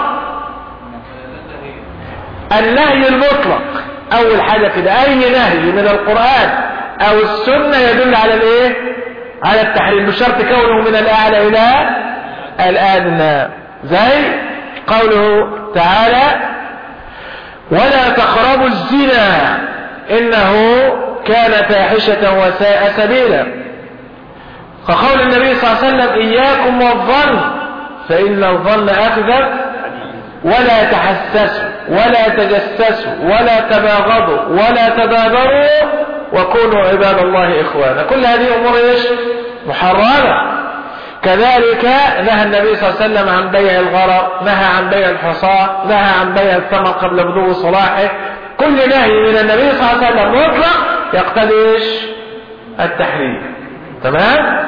النهي المطلق. أول حاجة كده. أي نهي من القرآن أو السنة يدل على الإيه؟ على التحريم. بشرط كونه من الأعلى إلى الأدنى. زي قوله تعالى ولا تقربوا الزنا إنه كان فاحشة وساء سبيلا. فقول النبي صلى الله عليه وسلم إياكم والظن فإن الظن اكذب ولا تحسسوا ولا تجسسوا ولا تباغضوا ولا تبادروا وكونوا عباد الله إخوانا. كل هذه أمور إيش؟ محرمة. كذلك نهى النبي صلى الله عليه وسلم عن بيع الغرر نهى عن بيع الحصاة نهى عن بيع الثمر قبل بلوغ صلاحه. كل نهي من النبي صلى الله عليه وسلم مطلق يقتضي إيش؟ التحريم. تمام؟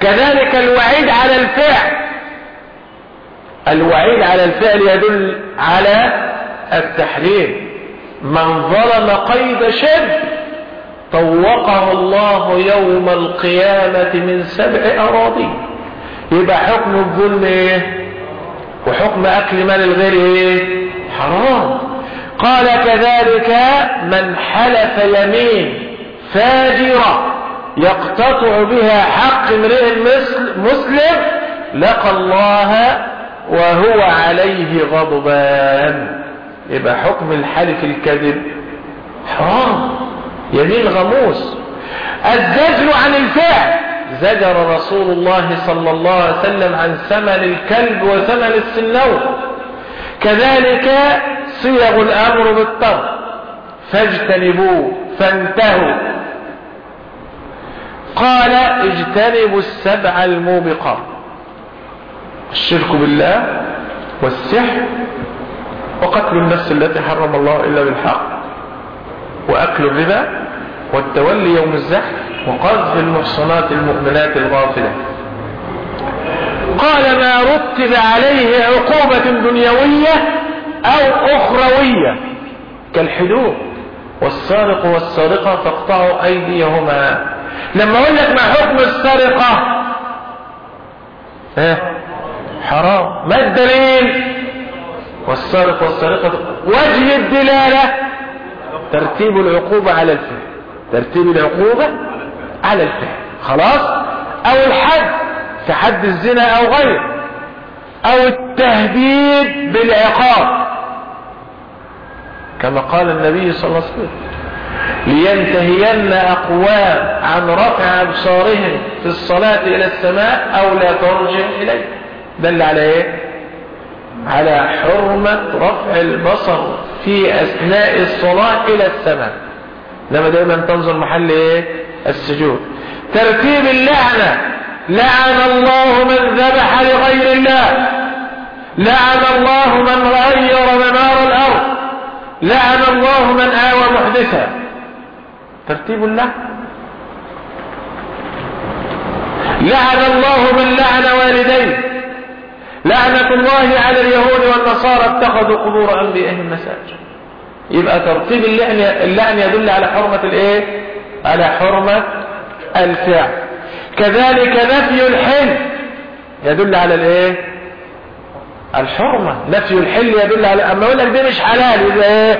كذلك الوعيد على الفعل. الوعيد على الفعل يدل على التحريم من ظلم قيد شر طوقه الله يوم القيامة من سبع أراضي يبقى حكم الظلم إيه؟ وحكم أكل مال الغير إيه؟ حرام. قال كذلك من حلف يمين فاجرة يقتطع بها حق امرئ مسلم لقى الله وهو عليه غضبان. يبقى حكم الحلف الكذب حرام. يمين غموس. الزجر عن الفعل. زجر رسول الله صلى الله عليه وسلم عن ثمن الكلب وثمن السنور كذلك صيغ الأمر بالترك فاجتنبوه فانتهوا. قال اجتنبوا السبع الموبقات. الشرك بالله والسحر وقتل النفس التي حرم الله إلا بالحق وأكل الربا والتولي يوم الزحف وقذف المحصنات المؤمنات الغافلة. قال ما رتب عليه عقوبة دنيوية أو أخروية كالحدود والسارق والسارقة فاقطعوا أيديهما. لما أقول لك ما حكم السرقة؟ ها؟ حرام. ما الدليل؟ والسارق والسارقة وجه الدلالة ترتيب العقوبة على الفعل. ترتيب العقوبة على الفعل. خلاص؟ أو الحد في حد الزنا أو غيره. أو التهديد بالعقاب. كما قال النبي صلى الله عليه وسلم لينتهين أقوام عن رفع أبصارهم في الصلاة إلى السماء أو لا ترجع إليه. دل على إيه على حرمة رفع البصر في أثناء الصلاة إلى السماء. لما دائما تنظر محل إيه؟ السجود. ترتيب اللعنة. لعن الله من ذبح لغير الله. لعن الله من غير منار الأرض. لعن الله من آوى محدثا. ترتيب اللعن. لعن الله من لعن والديه. لعنة الله على اليهود والنصارى اتخذوا قبور أنبيائهم مساجد. يبقى ترتيب اللعن, اللعن يدل على حرمة الإيه؟ على حرمة الفعل. كذلك نفي الحل يدل على الإيه؟ الحرمة. نفي الحل يدل على أما يقول لك دي مش حلال يبقى إيه؟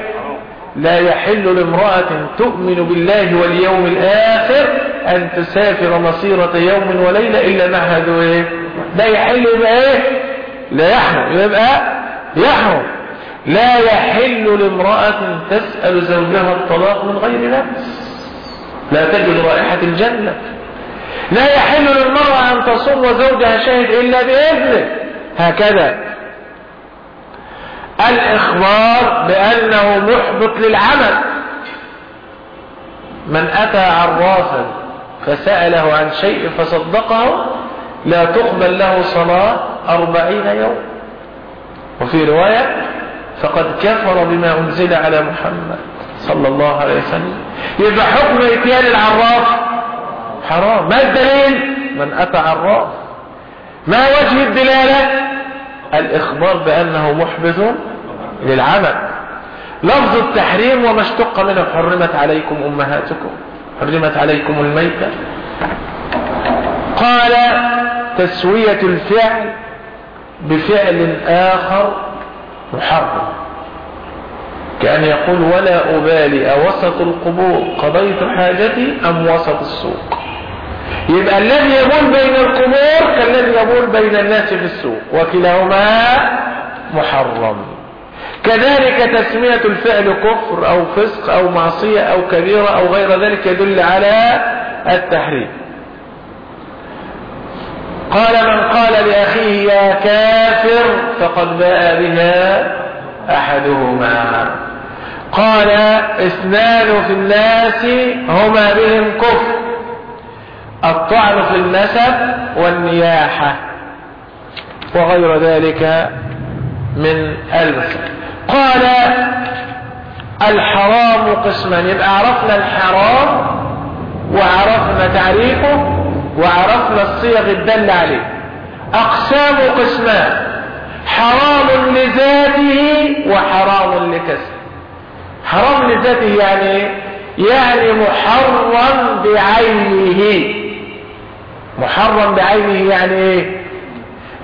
لا يحل لامرأة تؤمن بالله واليوم الآخر أن تسافر مسيرة يوم وليلة إلا معها ذو إيه؟ ده يحل يبقى إيه؟ لا يحرم يبقى يحرم. لا يحل لامرأة تسأل زوجها الطلاق من غير نفس لا تجد رائحة الجنة. لا يحل للمرأة أن تصوم وزوجها شاهد إلا بإذنه. هكذا. الإخبار بأنه محبط للعمل. من أتى عرافا فسأله عن شيء فصدقه لا تقبل له صلاة أربعين يوم. وفي رواية فقد كفر بما أنزل على محمد صلى الله عليه وسلم. يبقى حكم إتيان العراف حرام. ما الدليل؟ من أتى عراف. ما وجه الدلالة؟ الإخبار بأنه محبط للعمل. لفظ التحريم وما اشتق منه. حرمت عليكم أمهاتكم. حرمت عليكم الميتة. قال تسوية الفعل بفعل آخر محرم. كأن يقول ولا أبالي أوسط القبور قضيت حاجتي أم وسط السوق؟ يبقى الذي يبول بين القبور كالذي يبول بين الناس في السوق وكلاهما محرم. كذلك تسمية الفعل كفر أو فسق أو معصية أو كبيرة أو غير ذلك يدل على التحريم. قال من قال لأخيه يا كافر فقد باء بها أحدهما. قال اثنان في الناس هما بهم كفر الطعن في النسب والنياحة وغير ذلك من المسك قال الحرام قسمان يبقى عرفنا الحرام وعرفنا تعريفه وعرفنا الصيغ الدل عليه. أقسام قسمان حرام لذاته وحرام لكسب حرام لذاته يعني يعني محرم بعينه. محرم بعينه يعني إيه؟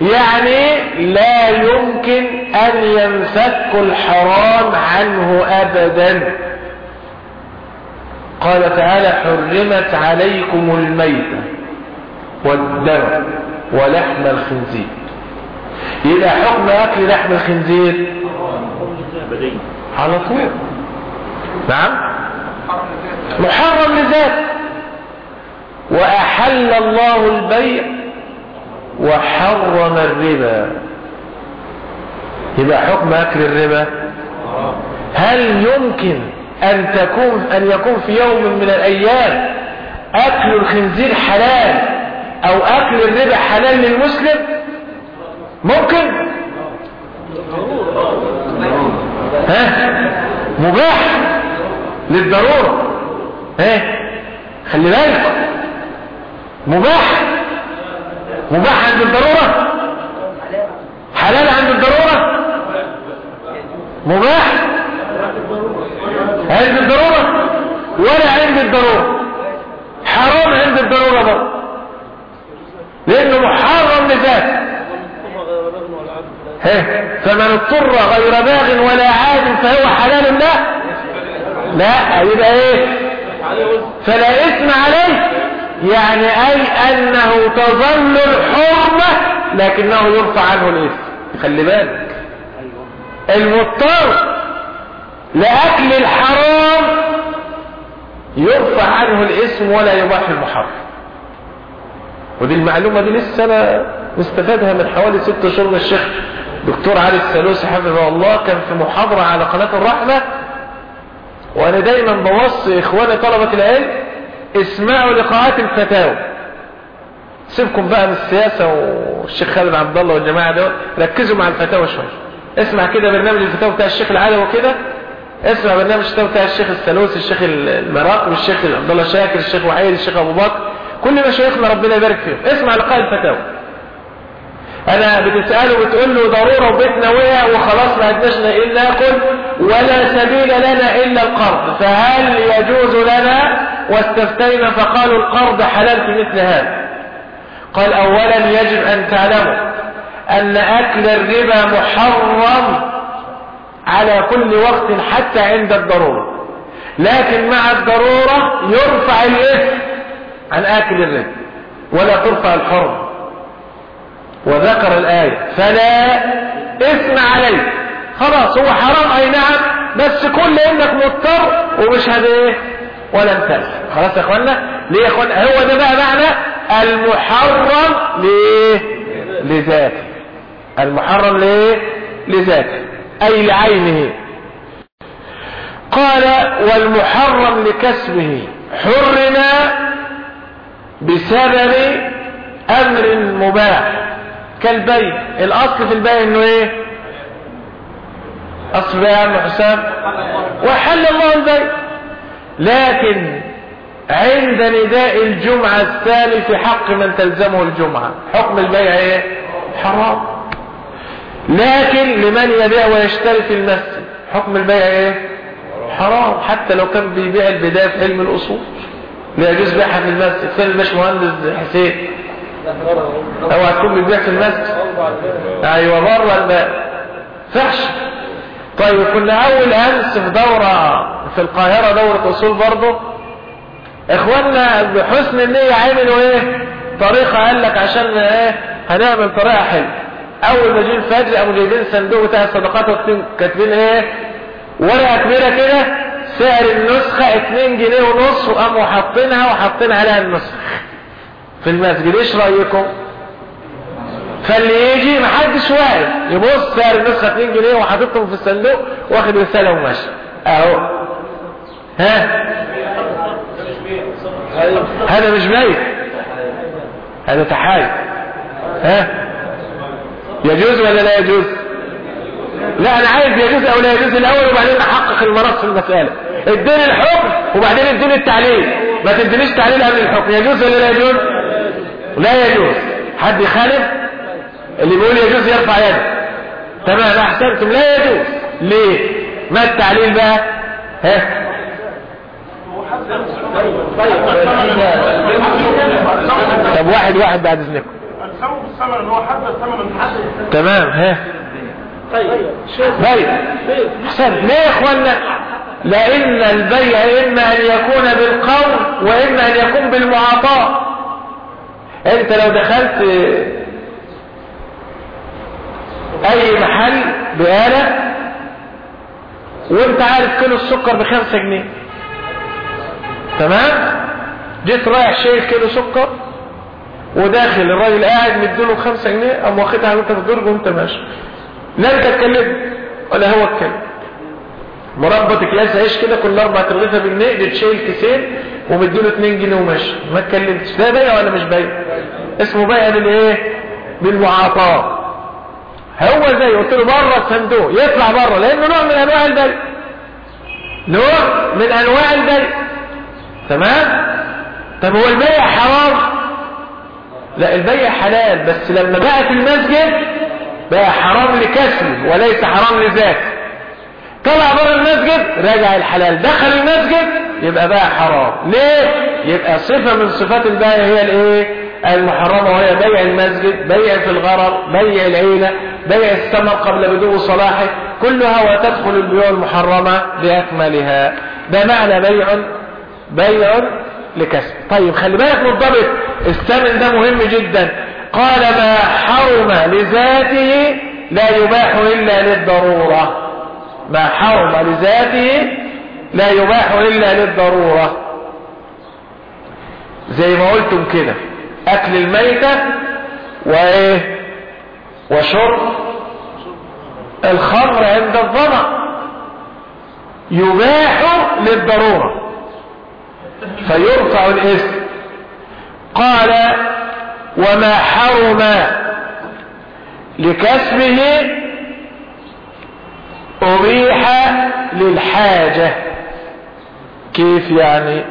يعني لا يمكن أن ينفك الحرام عنه ابدا. قال تعالى حرمت عليكم الميتة. والدم ولحم الخنزير. يبقى حكم أكل لحم الخنزير؟ على طول. نعم. محرم لذاته. وأحل الله البيع وحرم الربا. يبقى حكم أكل الربا هل يمكن أن تكون أن يكون في يوم من الأيام أكل الخنزير حلال؟ أو أكل الربا حلال للمسلم؟ ممكن؟ ها؟ مباح للضرورة. ها؟ خلي بالك. مباح. مباح عند الضرورة؟ حلال عند الضرورة؟ مباح. عند الضرورة؟ ولا عند الضرورة. حرام عند الضرورة برضه. لأنه محرم لذاته. فمن اضطر غير باغ ولا عاد فهو حلال له؟ لا. يبقى إيه؟ فلا إثم عليه. يعني أي أنه تظل الحرمة لكنه يرفع عنه الإثم. خلي بالك. المضطر لأكل الحرام يرفع عنه الاسم ولا يباح المحرم. ودي المعلومة دي لسه أنا مستفادها من حوالي ست شهور من الشيخ دكتور علي السلوسي حفظه الله كان في محاضرة على قناة الرحمة. وأنا دايما بوصي إخواني طلبة العلم اسمعوا لقاءات الفتاوى. سيبكم بقى من السياسة والشيخ خالد عبد الله والجماعة دول ركزوا مع الفتاوى شوية. اسمع كده برنامج الفتاوى بتاع الشيخ العلوي وكده. اسمع برنامج الفتاوى بتاع الشيخ السلوسي الشيخ المراق والشيخ عبد الله شاكر الشيخ وحيد الشيخ أبو بكر. كل مشايخنا ربنا يبارك فيهم اسمع لقاء الفتاوى. أنا بتسأله بتقول له ضرورة وبيتنا وقع وخلاص ما عدناش الا ناكل ولا سبيل لنا إلا القرض. فهل يجوز لنا واستفتينا فقالوا القرض حلال في مثل هذا؟ قال اولا يجب أن تعلموا أن أكل الربا محرم على كل وقت حتى عند الضرورة. لكن مع الضرورة يرفع الإثم. عن آكل الربا ولا ترفع الحرم وذكر الآية فلا إثم عليك. خلاص هو حرام. أي نعم. بس كل انك مضطر ومش إيه؟ ولا انتهي خلاص يا اخوانا ليه يا اخوانا هو ده بقى معنى المحرم ليه؟ لذاته. المحرم ليه؟ لذاته. أي لعينه. قال والمحرم لكسبه. حرم بسبب أمر مباح. كالبيع الأصل في البيع إنه إيه؟ أصل يا عم وحل الله البيع. لكن عند نداء الجمعة الثاني في حق من تلزمه الجمعة. حكم البيع إيه؟ حرام. لكن لمن يبيع ويشتري في المسجد. حكم البيع إيه؟ حرام. حتى لو كان بيبيع البداية في علم الأصول. لا يجوز بيعها في المسجد. فين الباشمهندس حسين. اوعى تكون بيبيع في المسجد. أيوه بره الباب. فحش. طيب كنا أول أمس في دورة في القاهرة دورة أصول برضه. إخواننا بحسن النية عملوا إيه؟ طريقة قال لك عشان إيه؟ هنعمل طريقة حلوة. أول ما جه الفجر قاموا جايبين صندوق بتاع الصدقات وكاتبين كاتبين إيه؟ ورقة كبيرة كده سعر النسخة 2 جنيه ونص وقاموا حاطينها وحاطين عليها النسخ. في المسجد إيش رأيكم؟ فاللي يجي محدش واقف يبص سعر النسخة 2 جنيه وحاططهم في الصندوق واخد رسالة وماشي أهو. ها؟ هذا مش بيت هذا تحايل. ها؟ يجوز ولا لا يجوز؟ لا أنا عايز يجوز أو لا يجوز الأول وبعدين أحقق المرض في المسألة. اديني الحكم وبعدين اديني التعليل ما تدينيش تعليل قبل الحكم. يجوز ولا لا يجوز؟ لا يجوز. حد يخالف؟ اللي بيقول يجوز يرفع يده. تمام أحسنتم. لا يجوز. ليه؟ ما التعليل بقى؟ ها؟ طب واحد واحد بعد إذنكم. الثمن هو حد الثمن. تمام ها؟ طيب. طيب. أحسن. ليه يا اخوانا لإن البيع إما أن يكون بالقول وإما أن يكون بالمعاطاة. أنت لو دخلت أي محل بآلة وأنت عارف كيلو السكر بخمسة جنيه. تمام؟ جيت رايح شايل كيلو سكر وداخل الراجل قاعد مديله خمسة جنيه قام واخدها وأنت في الدرج وأنت ماشي. لا انت اتكلمت ولا هو اتكلم. مربط اكياس عيش كده كل أربع ترغيفة بالجنيه جيت شايل كيسين ومديله 2 جنيه وماشي ما اتكلمتش. ده بيع ولا مش بيع اسمه بيع بالايه بالمعاطاه هو زي قلت له بره الصندوق. يطلع بره لأنه نوع من أنواع البيع نوع من أنواع البيع تمام؟ طب هو البيع حرام؟ لا البيع حلال بس لما بقى في المسجد بقى حرام لكسبه وليس حرام لذاته طلع بره المسجد راجع الحلال. دخل المسجد يبقى بقى حرام. ليه؟ يبقى صفة من صفات البيع هي الإيه؟ المحرمة وهي بيع المسجد بيع في الغرر بيع العينة بيع الثمر قبل بدو صلاحه. كلها وتدخل البيوع المحرمة بأكملها. ده معنى بيع بيع لكسب. طيب خلي بالك من الضبط الثمن ده مهم جدا. قال ما حرم لذاته لا يباح إلا للضرورة. ما حرم لذاته لا يباح إلا للضرورة. زي ما قلتم كده أكل الميتة وإيه؟ وشرب الخمر عند الظمأ. يباح للضرورة. فيرفع الاسم قال وما حرم لكسبه أبيح للحاجة. كيف يعني؟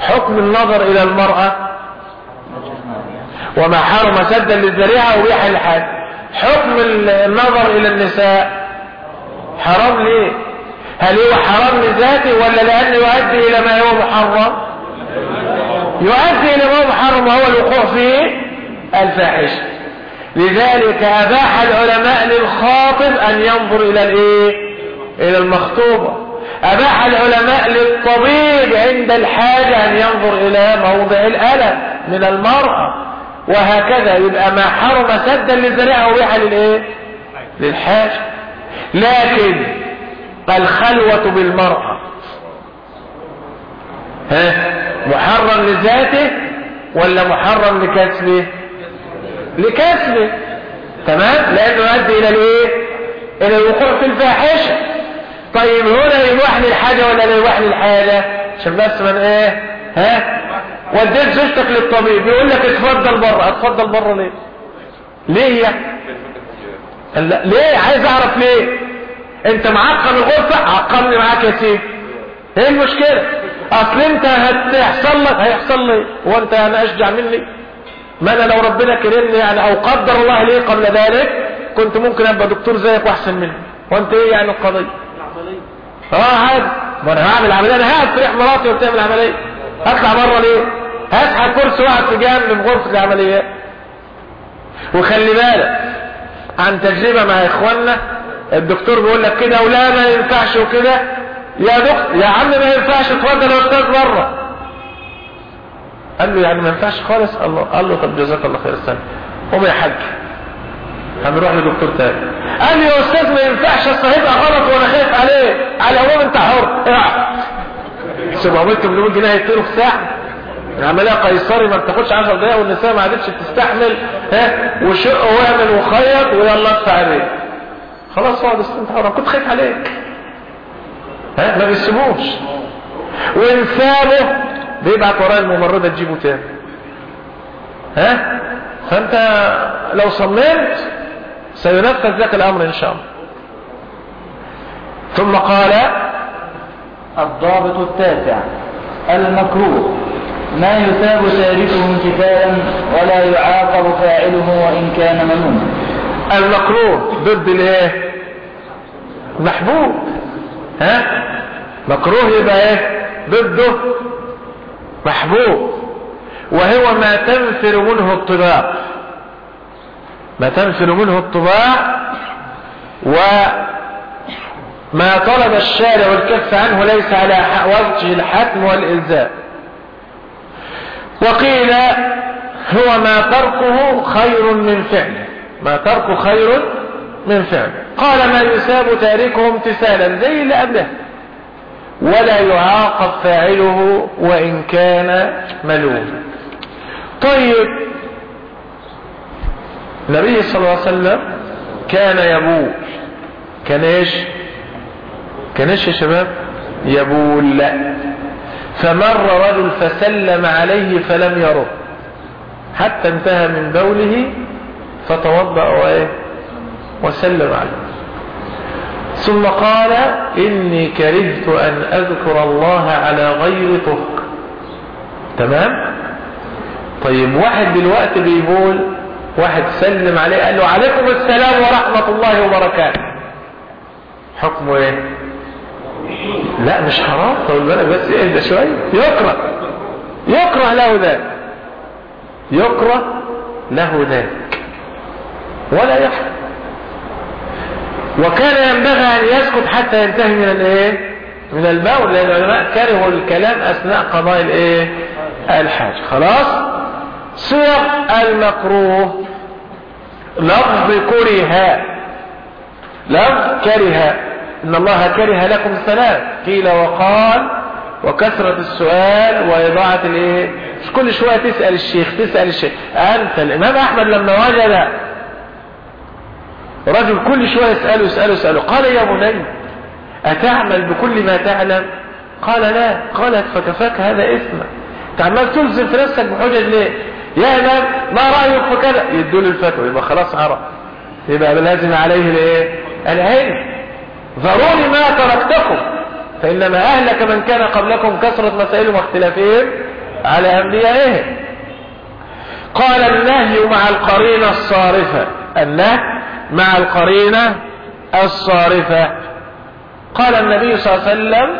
حكم النظر إلى المرأة. وما حرم سدا للذريعة أبيح للحاجة حكم النظر إلى النساء. حرام ليه؟ هل هو حرام لذاته ولا لأنه يؤدي إلى ما هو محرم؟ يؤدي إلى ما هو محرم وهو الوقوع فيه الفاحشة لذلك أباح العلماء للخاطب أن ينظر إلى الإيه؟ إلى المخطوبة. أباح العلماء للطبيب عند الحاجة أن ينظر إلى موضع الألم من المرأة. وهكذا يبقى ما حرم سدا للذريعة أبيح للإيه؟ للحاجة. لكن الخلوة بالمرأة ها؟ محرم لذاته ولا محرم لكسبه؟ لكسبه. تمام؟ لأنه يؤدي إلى الإيه؟ إلى الوقوع في الفاحشة. طيب هنا يباح للحاجه ولا لا يباح للحاجه عشان بس من إيه؟ ها؟ وديت زوجتك للطبيب. يقول لك اتفضل بره. اتفضل بره ليه؟ ليه يعني ليه؟ عايز أعرف ليه؟ أنت معقم الغرفة؟ عقمني معاك يا سيدي. إيه المشكلة؟ اصل انت هتحصل لك هيحصل لي. وأنت أنا أشجع مني. ما أنا لو ربنا كرمني يعني أو قدر الله لي قبل ذلك كنت ممكن أبقى دكتور زيك وأحسن مني. وأنت إيه يعني القضية؟ آه عادي. ما أنا هعمل عملية. أنا هقعد تريح مراتي وبتعمل عملية. هطلع بره ليه؟ هسحب كرسي واحد في جنب في غرفة العمليات وخلي بالك عن تجربة مع إخواننا الدكتور بيقول لك كده ولا ما ينفعش وكده. يا دكتور يا عم ما ينفعش اتفضل يا أستاذ بره قال له يعني ما ينفعش خالص؟ قال له قال له طب جزاك الله خير استنى. قوم يا حاج. هنروح لدكتور تاني. قال لي يا أستاذ ما ينفعش أصل هيبقى غلط وأنا خايف عليه. على العموم انت حر. العب 700 800 جنيه هيطيروا في ساعة؟ العملية قيصري ما بتاخدش 10 دقايق والنساء ما عادتش بتستحمل. ها؟ وشق واعمل وخيط ويلا ادفع عليه. خلاص اقعد استنى. حر كنت خايف عليك. ها؟ ما بيسيبوش وإن سابه بيبعت وراه الممرضة تجيبه تاني؟ ها؟ فأنت لو صممت سينفذ لك الأمر إن شاء الله. ثم قال الضابط التاسع المكروه. ما يثاب تاركه امتثالا ولا يعاقب فاعله وإن كان ملوما المكروه ضد الإيه؟ محبوب. ها؟ مكروه يبقى إيه؟ ضده محبوب. وهو ما تنفر منه الطباع. ما تنفر منه الطباع وما طلب الشارع والكف عنه ليس على وجه الحتم والإلزام. وقيل هو ما تركه خير من فعله. ما تركه خير من فعله قال ما يساب تاركه امتثالا زي اللي قبله ولا يعاقب فاعله وإن كان ملوما. طيب. النبي صلى الله عليه وسلم كان يبول. كان إيش؟ كان إيش يا شباب؟ يبول. فمر رجل فسلم عليه فلم يرد حتى انتهى من بوله فتوضأ وإيه؟ وسلم عليه. ثم قال إني كرهت أن أذكر الله على غير طهر. تمام؟ طيب واحد دلوقتي بيقول واحد سلم عليه قال له عليكم السلام ورحمة الله وبركاته. حكمه إيه؟ لا مش حرام. طول بالك بس اهدى شوية. يكره. يكره له ذلك. يكره له ذلك. ولا يحرم وكان ينبغي أن يسكت حتى ينتهي من الإيه؟ من البول لأن العلماء كرهوا الكلام أثناء قضاء الإيه؟ الحاج. خلاص؟ صيغ المكروه. لفظ كره. لفظ كره. إن الله كره لكم السلام. قيل وقال وكثرة السؤال وإضاعة الإيه؟ مش كل شوية تسأل الشيخ تسأل الشيخ. أنت الإمام أحمد لما وجد رجل كل شوية يسأله يسأله يسأله. قال يا بني أتعمل بكل ما تعلم؟ قال لا. قالت فكفاك هذا إثما تعمل تلزم في نفسك بحجج ليه؟ يا إمام ما رأيك في كذا يدول الفتوى يبقى خلاص عرف. يبقى لازم عليه الايه العلم. ذروني ما تركتكم. فإنما أهلك من كان قبلكم كثرة مسائلهم واختلافهم على أنبيائهم. قال النهي مع القرينة الصارفة. النهي مع القرينة الصارفة. قال النبي صلى الله عليه وسلم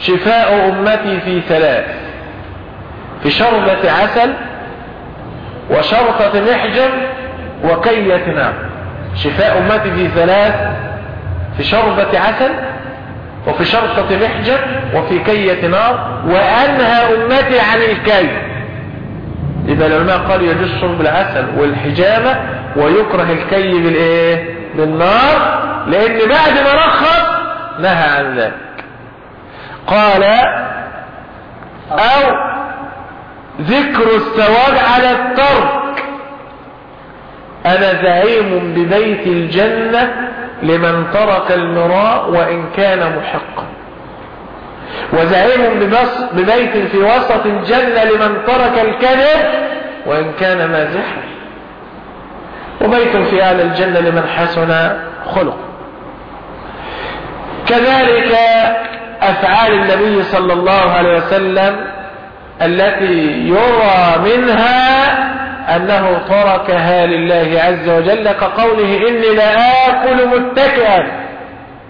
شفاء أمتي في ثلاث في شربة عسل وشرطة محجن وكية نار. شفاء أمتي في ثلاث في شربة عسل وفي شرطة محجن وفي كية نار وأنهى أمتي عن الكي. إذا العلماء قالوا يجوز شرب العسل والحجامة ويكره الكي بالإيه؟ بالنار لأن بعد ما رخص نهى عن ذلك. قال أو ذكر الثواب على الترك. أنا زعيم ببيت الجنة لمن ترك المراء وإن كان محقا. وزعيم ببيت في وسط الجنة لمن ترك الكذب وإن كان مازحا وبيت في أعلى الجنة لمن حسن خلق. كذلك أفعال النبي صلى الله عليه وسلم التي يرى منها أنه تركها لله عز وجل كقوله إني لآكل متكئا.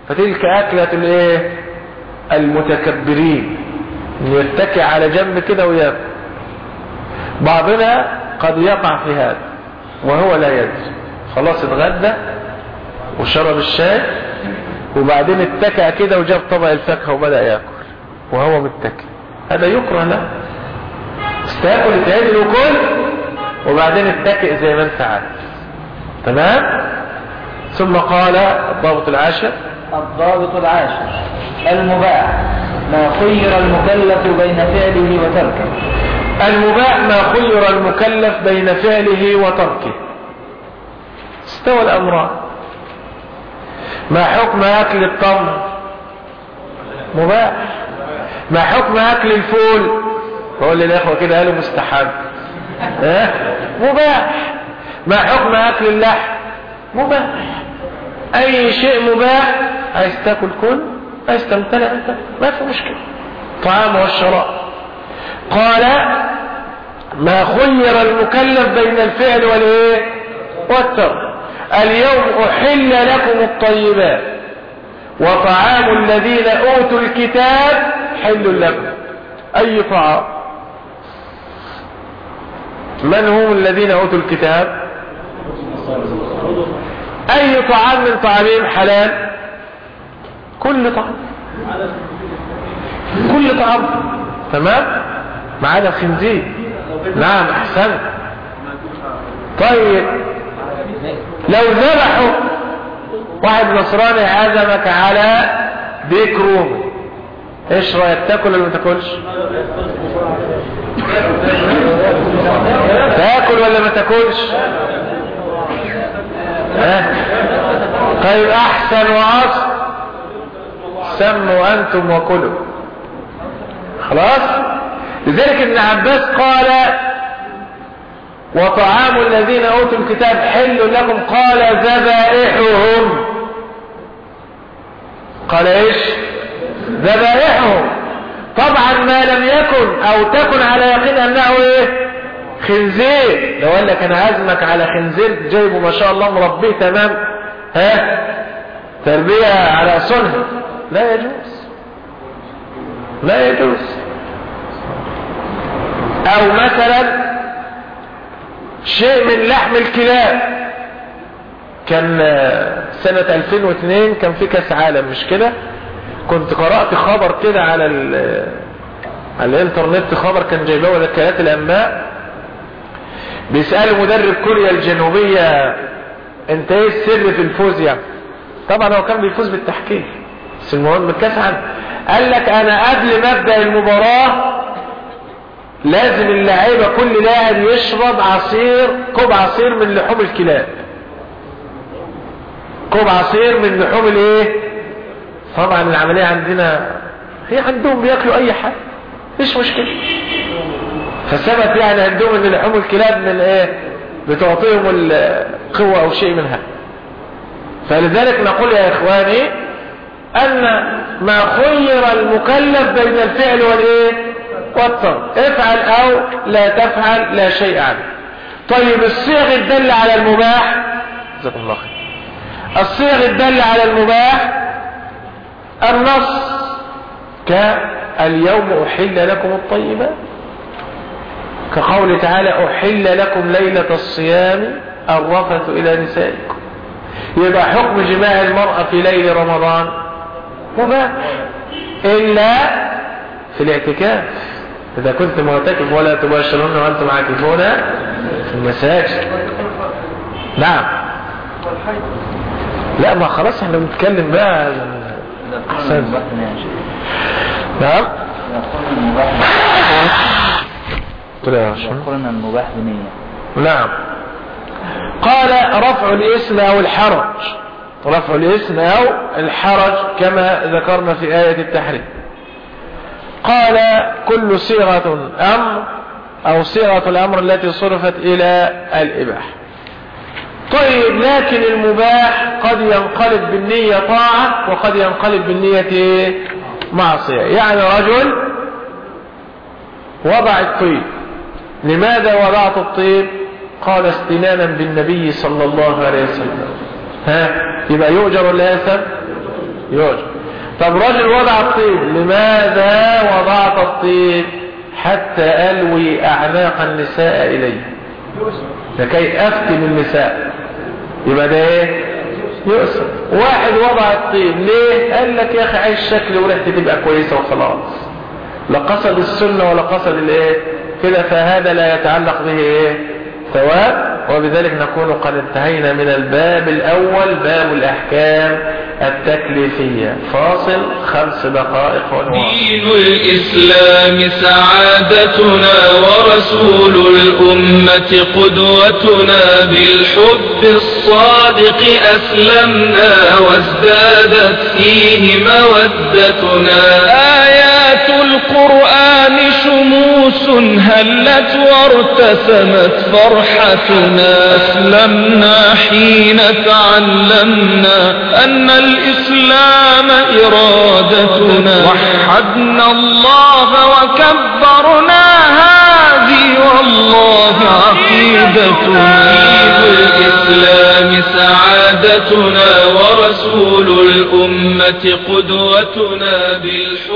فتلك أكلة الإيه؟ المتكبرين. يتكئ على جنب كده وياكل بعضنا قد يقع في هذا وهو لا يدري خلاص اتغدى وشرب الشاي وبعدين اتكأ كده وجاب طبق الفاكهة وبدأ ياكل وهو متكئ هذا يكره له. استاكل تعدل وكل وبعدين اتكئ زي ما انت عارف تمام؟ ثم قال الضابط العاشر الضابط العاشر المباح ما خير المكلف بين فعله وتركه. المباح ما خير المكلف بين فعله وتركه. استوى الأمران ما حكم أكل التمر مباح. ما حكم أكل الفول؟ بقول للإخوة كده قالوا مستحب؟ مباح. ما حكم أكل اللحم؟ مباح. أي شيء مباح عايز تاكل كل عايز تمتلئ أنت ما في مشكلة. طعام والشراب. قال ما خير المكلف بين الفعل والإيه؟ والترك. اليوم أحل لكم الطيبات. وطعام الذين أوتوا الكتاب حل لكم. أي طعام؟ من هم الذين أوتوا الكتاب؟ أي طعام من طعامهم حلال؟ كل طعام. كل طعام. تمام؟ ما عدا الخنزير. نعم أحسن. طيب. لو ذبحوا واحد نصراني عزمك على ديك رومي إيش رأيك؟ تاكل ولا ما تاكلش؟ تاكل ولا ما تاكلش؟ ها؟ طيب أحسن واصل سموا أنتم وكلوا. خلاص؟ لذلك ابن عباس قال وطعام الذين أوتوا الكتاب حل لكم قال ذبائحهم. قال إيش؟ ذبائحهم. طبعا ما لم يكن أو تكن على يقين أنه إيه؟ خنزير. لو قال لك أنا عازمك على خنزير جايبه ما شاء الله مربيه تمام؟ ها؟ تربية على صنع لا يجوز. لا يجوز. أو مثلا شيء من لحم الكلاب. كان سنة 2002 كان في كأس عالم مش كده؟ كنت قرأت خبر كده على على الإنترنت خبر كان جايبه وكالات الأنباء. بيسألوا مدرب كوريا الجنوبية أنت إيه السر في الفوز يعني طبعا هو كان بيفوز بالتحكيم. بس المهم الكاس عالم قال لك أنا قبل ما أبدأ المباراة لازم اللعيبة كل لاعب يشرب عصير كوب عصير من لحوم الكلاب. كوب عصير من لحوم الإيه؟ طبعا العملية عندنا هي عندهم بياكلوا أي حاجة مش مشكلة. فثبت يعني عندهم إن لحوم الكلاب من إيه بتعطيهم القوة أو شيء منها. فلذلك نقول يا إخواني أن ما خير المكلف بين الفعل والإيه؟ والترك افعل أو لا تفعل لا شيء عنه طيب الصيغ الدل على المباح. جزاكم الله خير. الصيغ الدل على المباح النص. كاليوم أحل لكم الطيبات. كقول تعالى أحل لكم ليلة الصيام الرفث إلى نسائكم. يبقى حكم جماع المرأة في ليل رمضان مباح. إلا في الاعتكاف. إذا كنت معتكف ولا تباشرون وأنتم عاكفون في المساجد. نعم. لا ما خلاص إحنا بنتكلم بقى. أحسن نعم. رشد. قلنا المباح بنية. نعم. قال رفع الاسم أو الحرج. رفع الاسم أو الحرج كما ذكرنا في آية التحريم. قال كل صيغة أمر أو صيغة الأمر التي صرفت إلى الاباحة طيب لكن المباح قد ينقلب بالنية طاعة وقد ينقلب بالنية؟ معصية. يعني رجل وضع الطيب. لماذا وضعت الطيب؟ قال استنانا بالنبي صلى الله عليه وسلم. ها؟ يبقى يؤجر ولا يأثم يؤجر. طب رجل وضع الطيب لماذا وضعت الطيب حتى ألوي أعناق النساء إليه؟ لكي أفتن النساء. يبقى ده إيه؟ يؤسر. واحد وضع الطيب ليه؟ قال لك يا أخي عايز شكل وريحتي تبقى كويسة وخلاص. لا قصد السنة ولا قصد الإيه؟ كده فهذا لا يتعلق به إيه؟ ثواب. وبذلك نكون قد انتهينا من الباب الأول باب الأحكام التكليفية. فاصل خمس دقائق دين الإسلام سعادتنا ورسول الأمة قدوتنا بالحب الصادق أسلمنا وازدادت فيه مودتنا آيات القرآن شموس هلت وارتسمت فرحتنا. أسلمنا حين تعلمنا أن الإسلام إرادتنا. وحدنا الله وكبرنا هذه والله عقيدتنا. الإسلام سعادتنا ورسول الأمة قدوتنا بالحب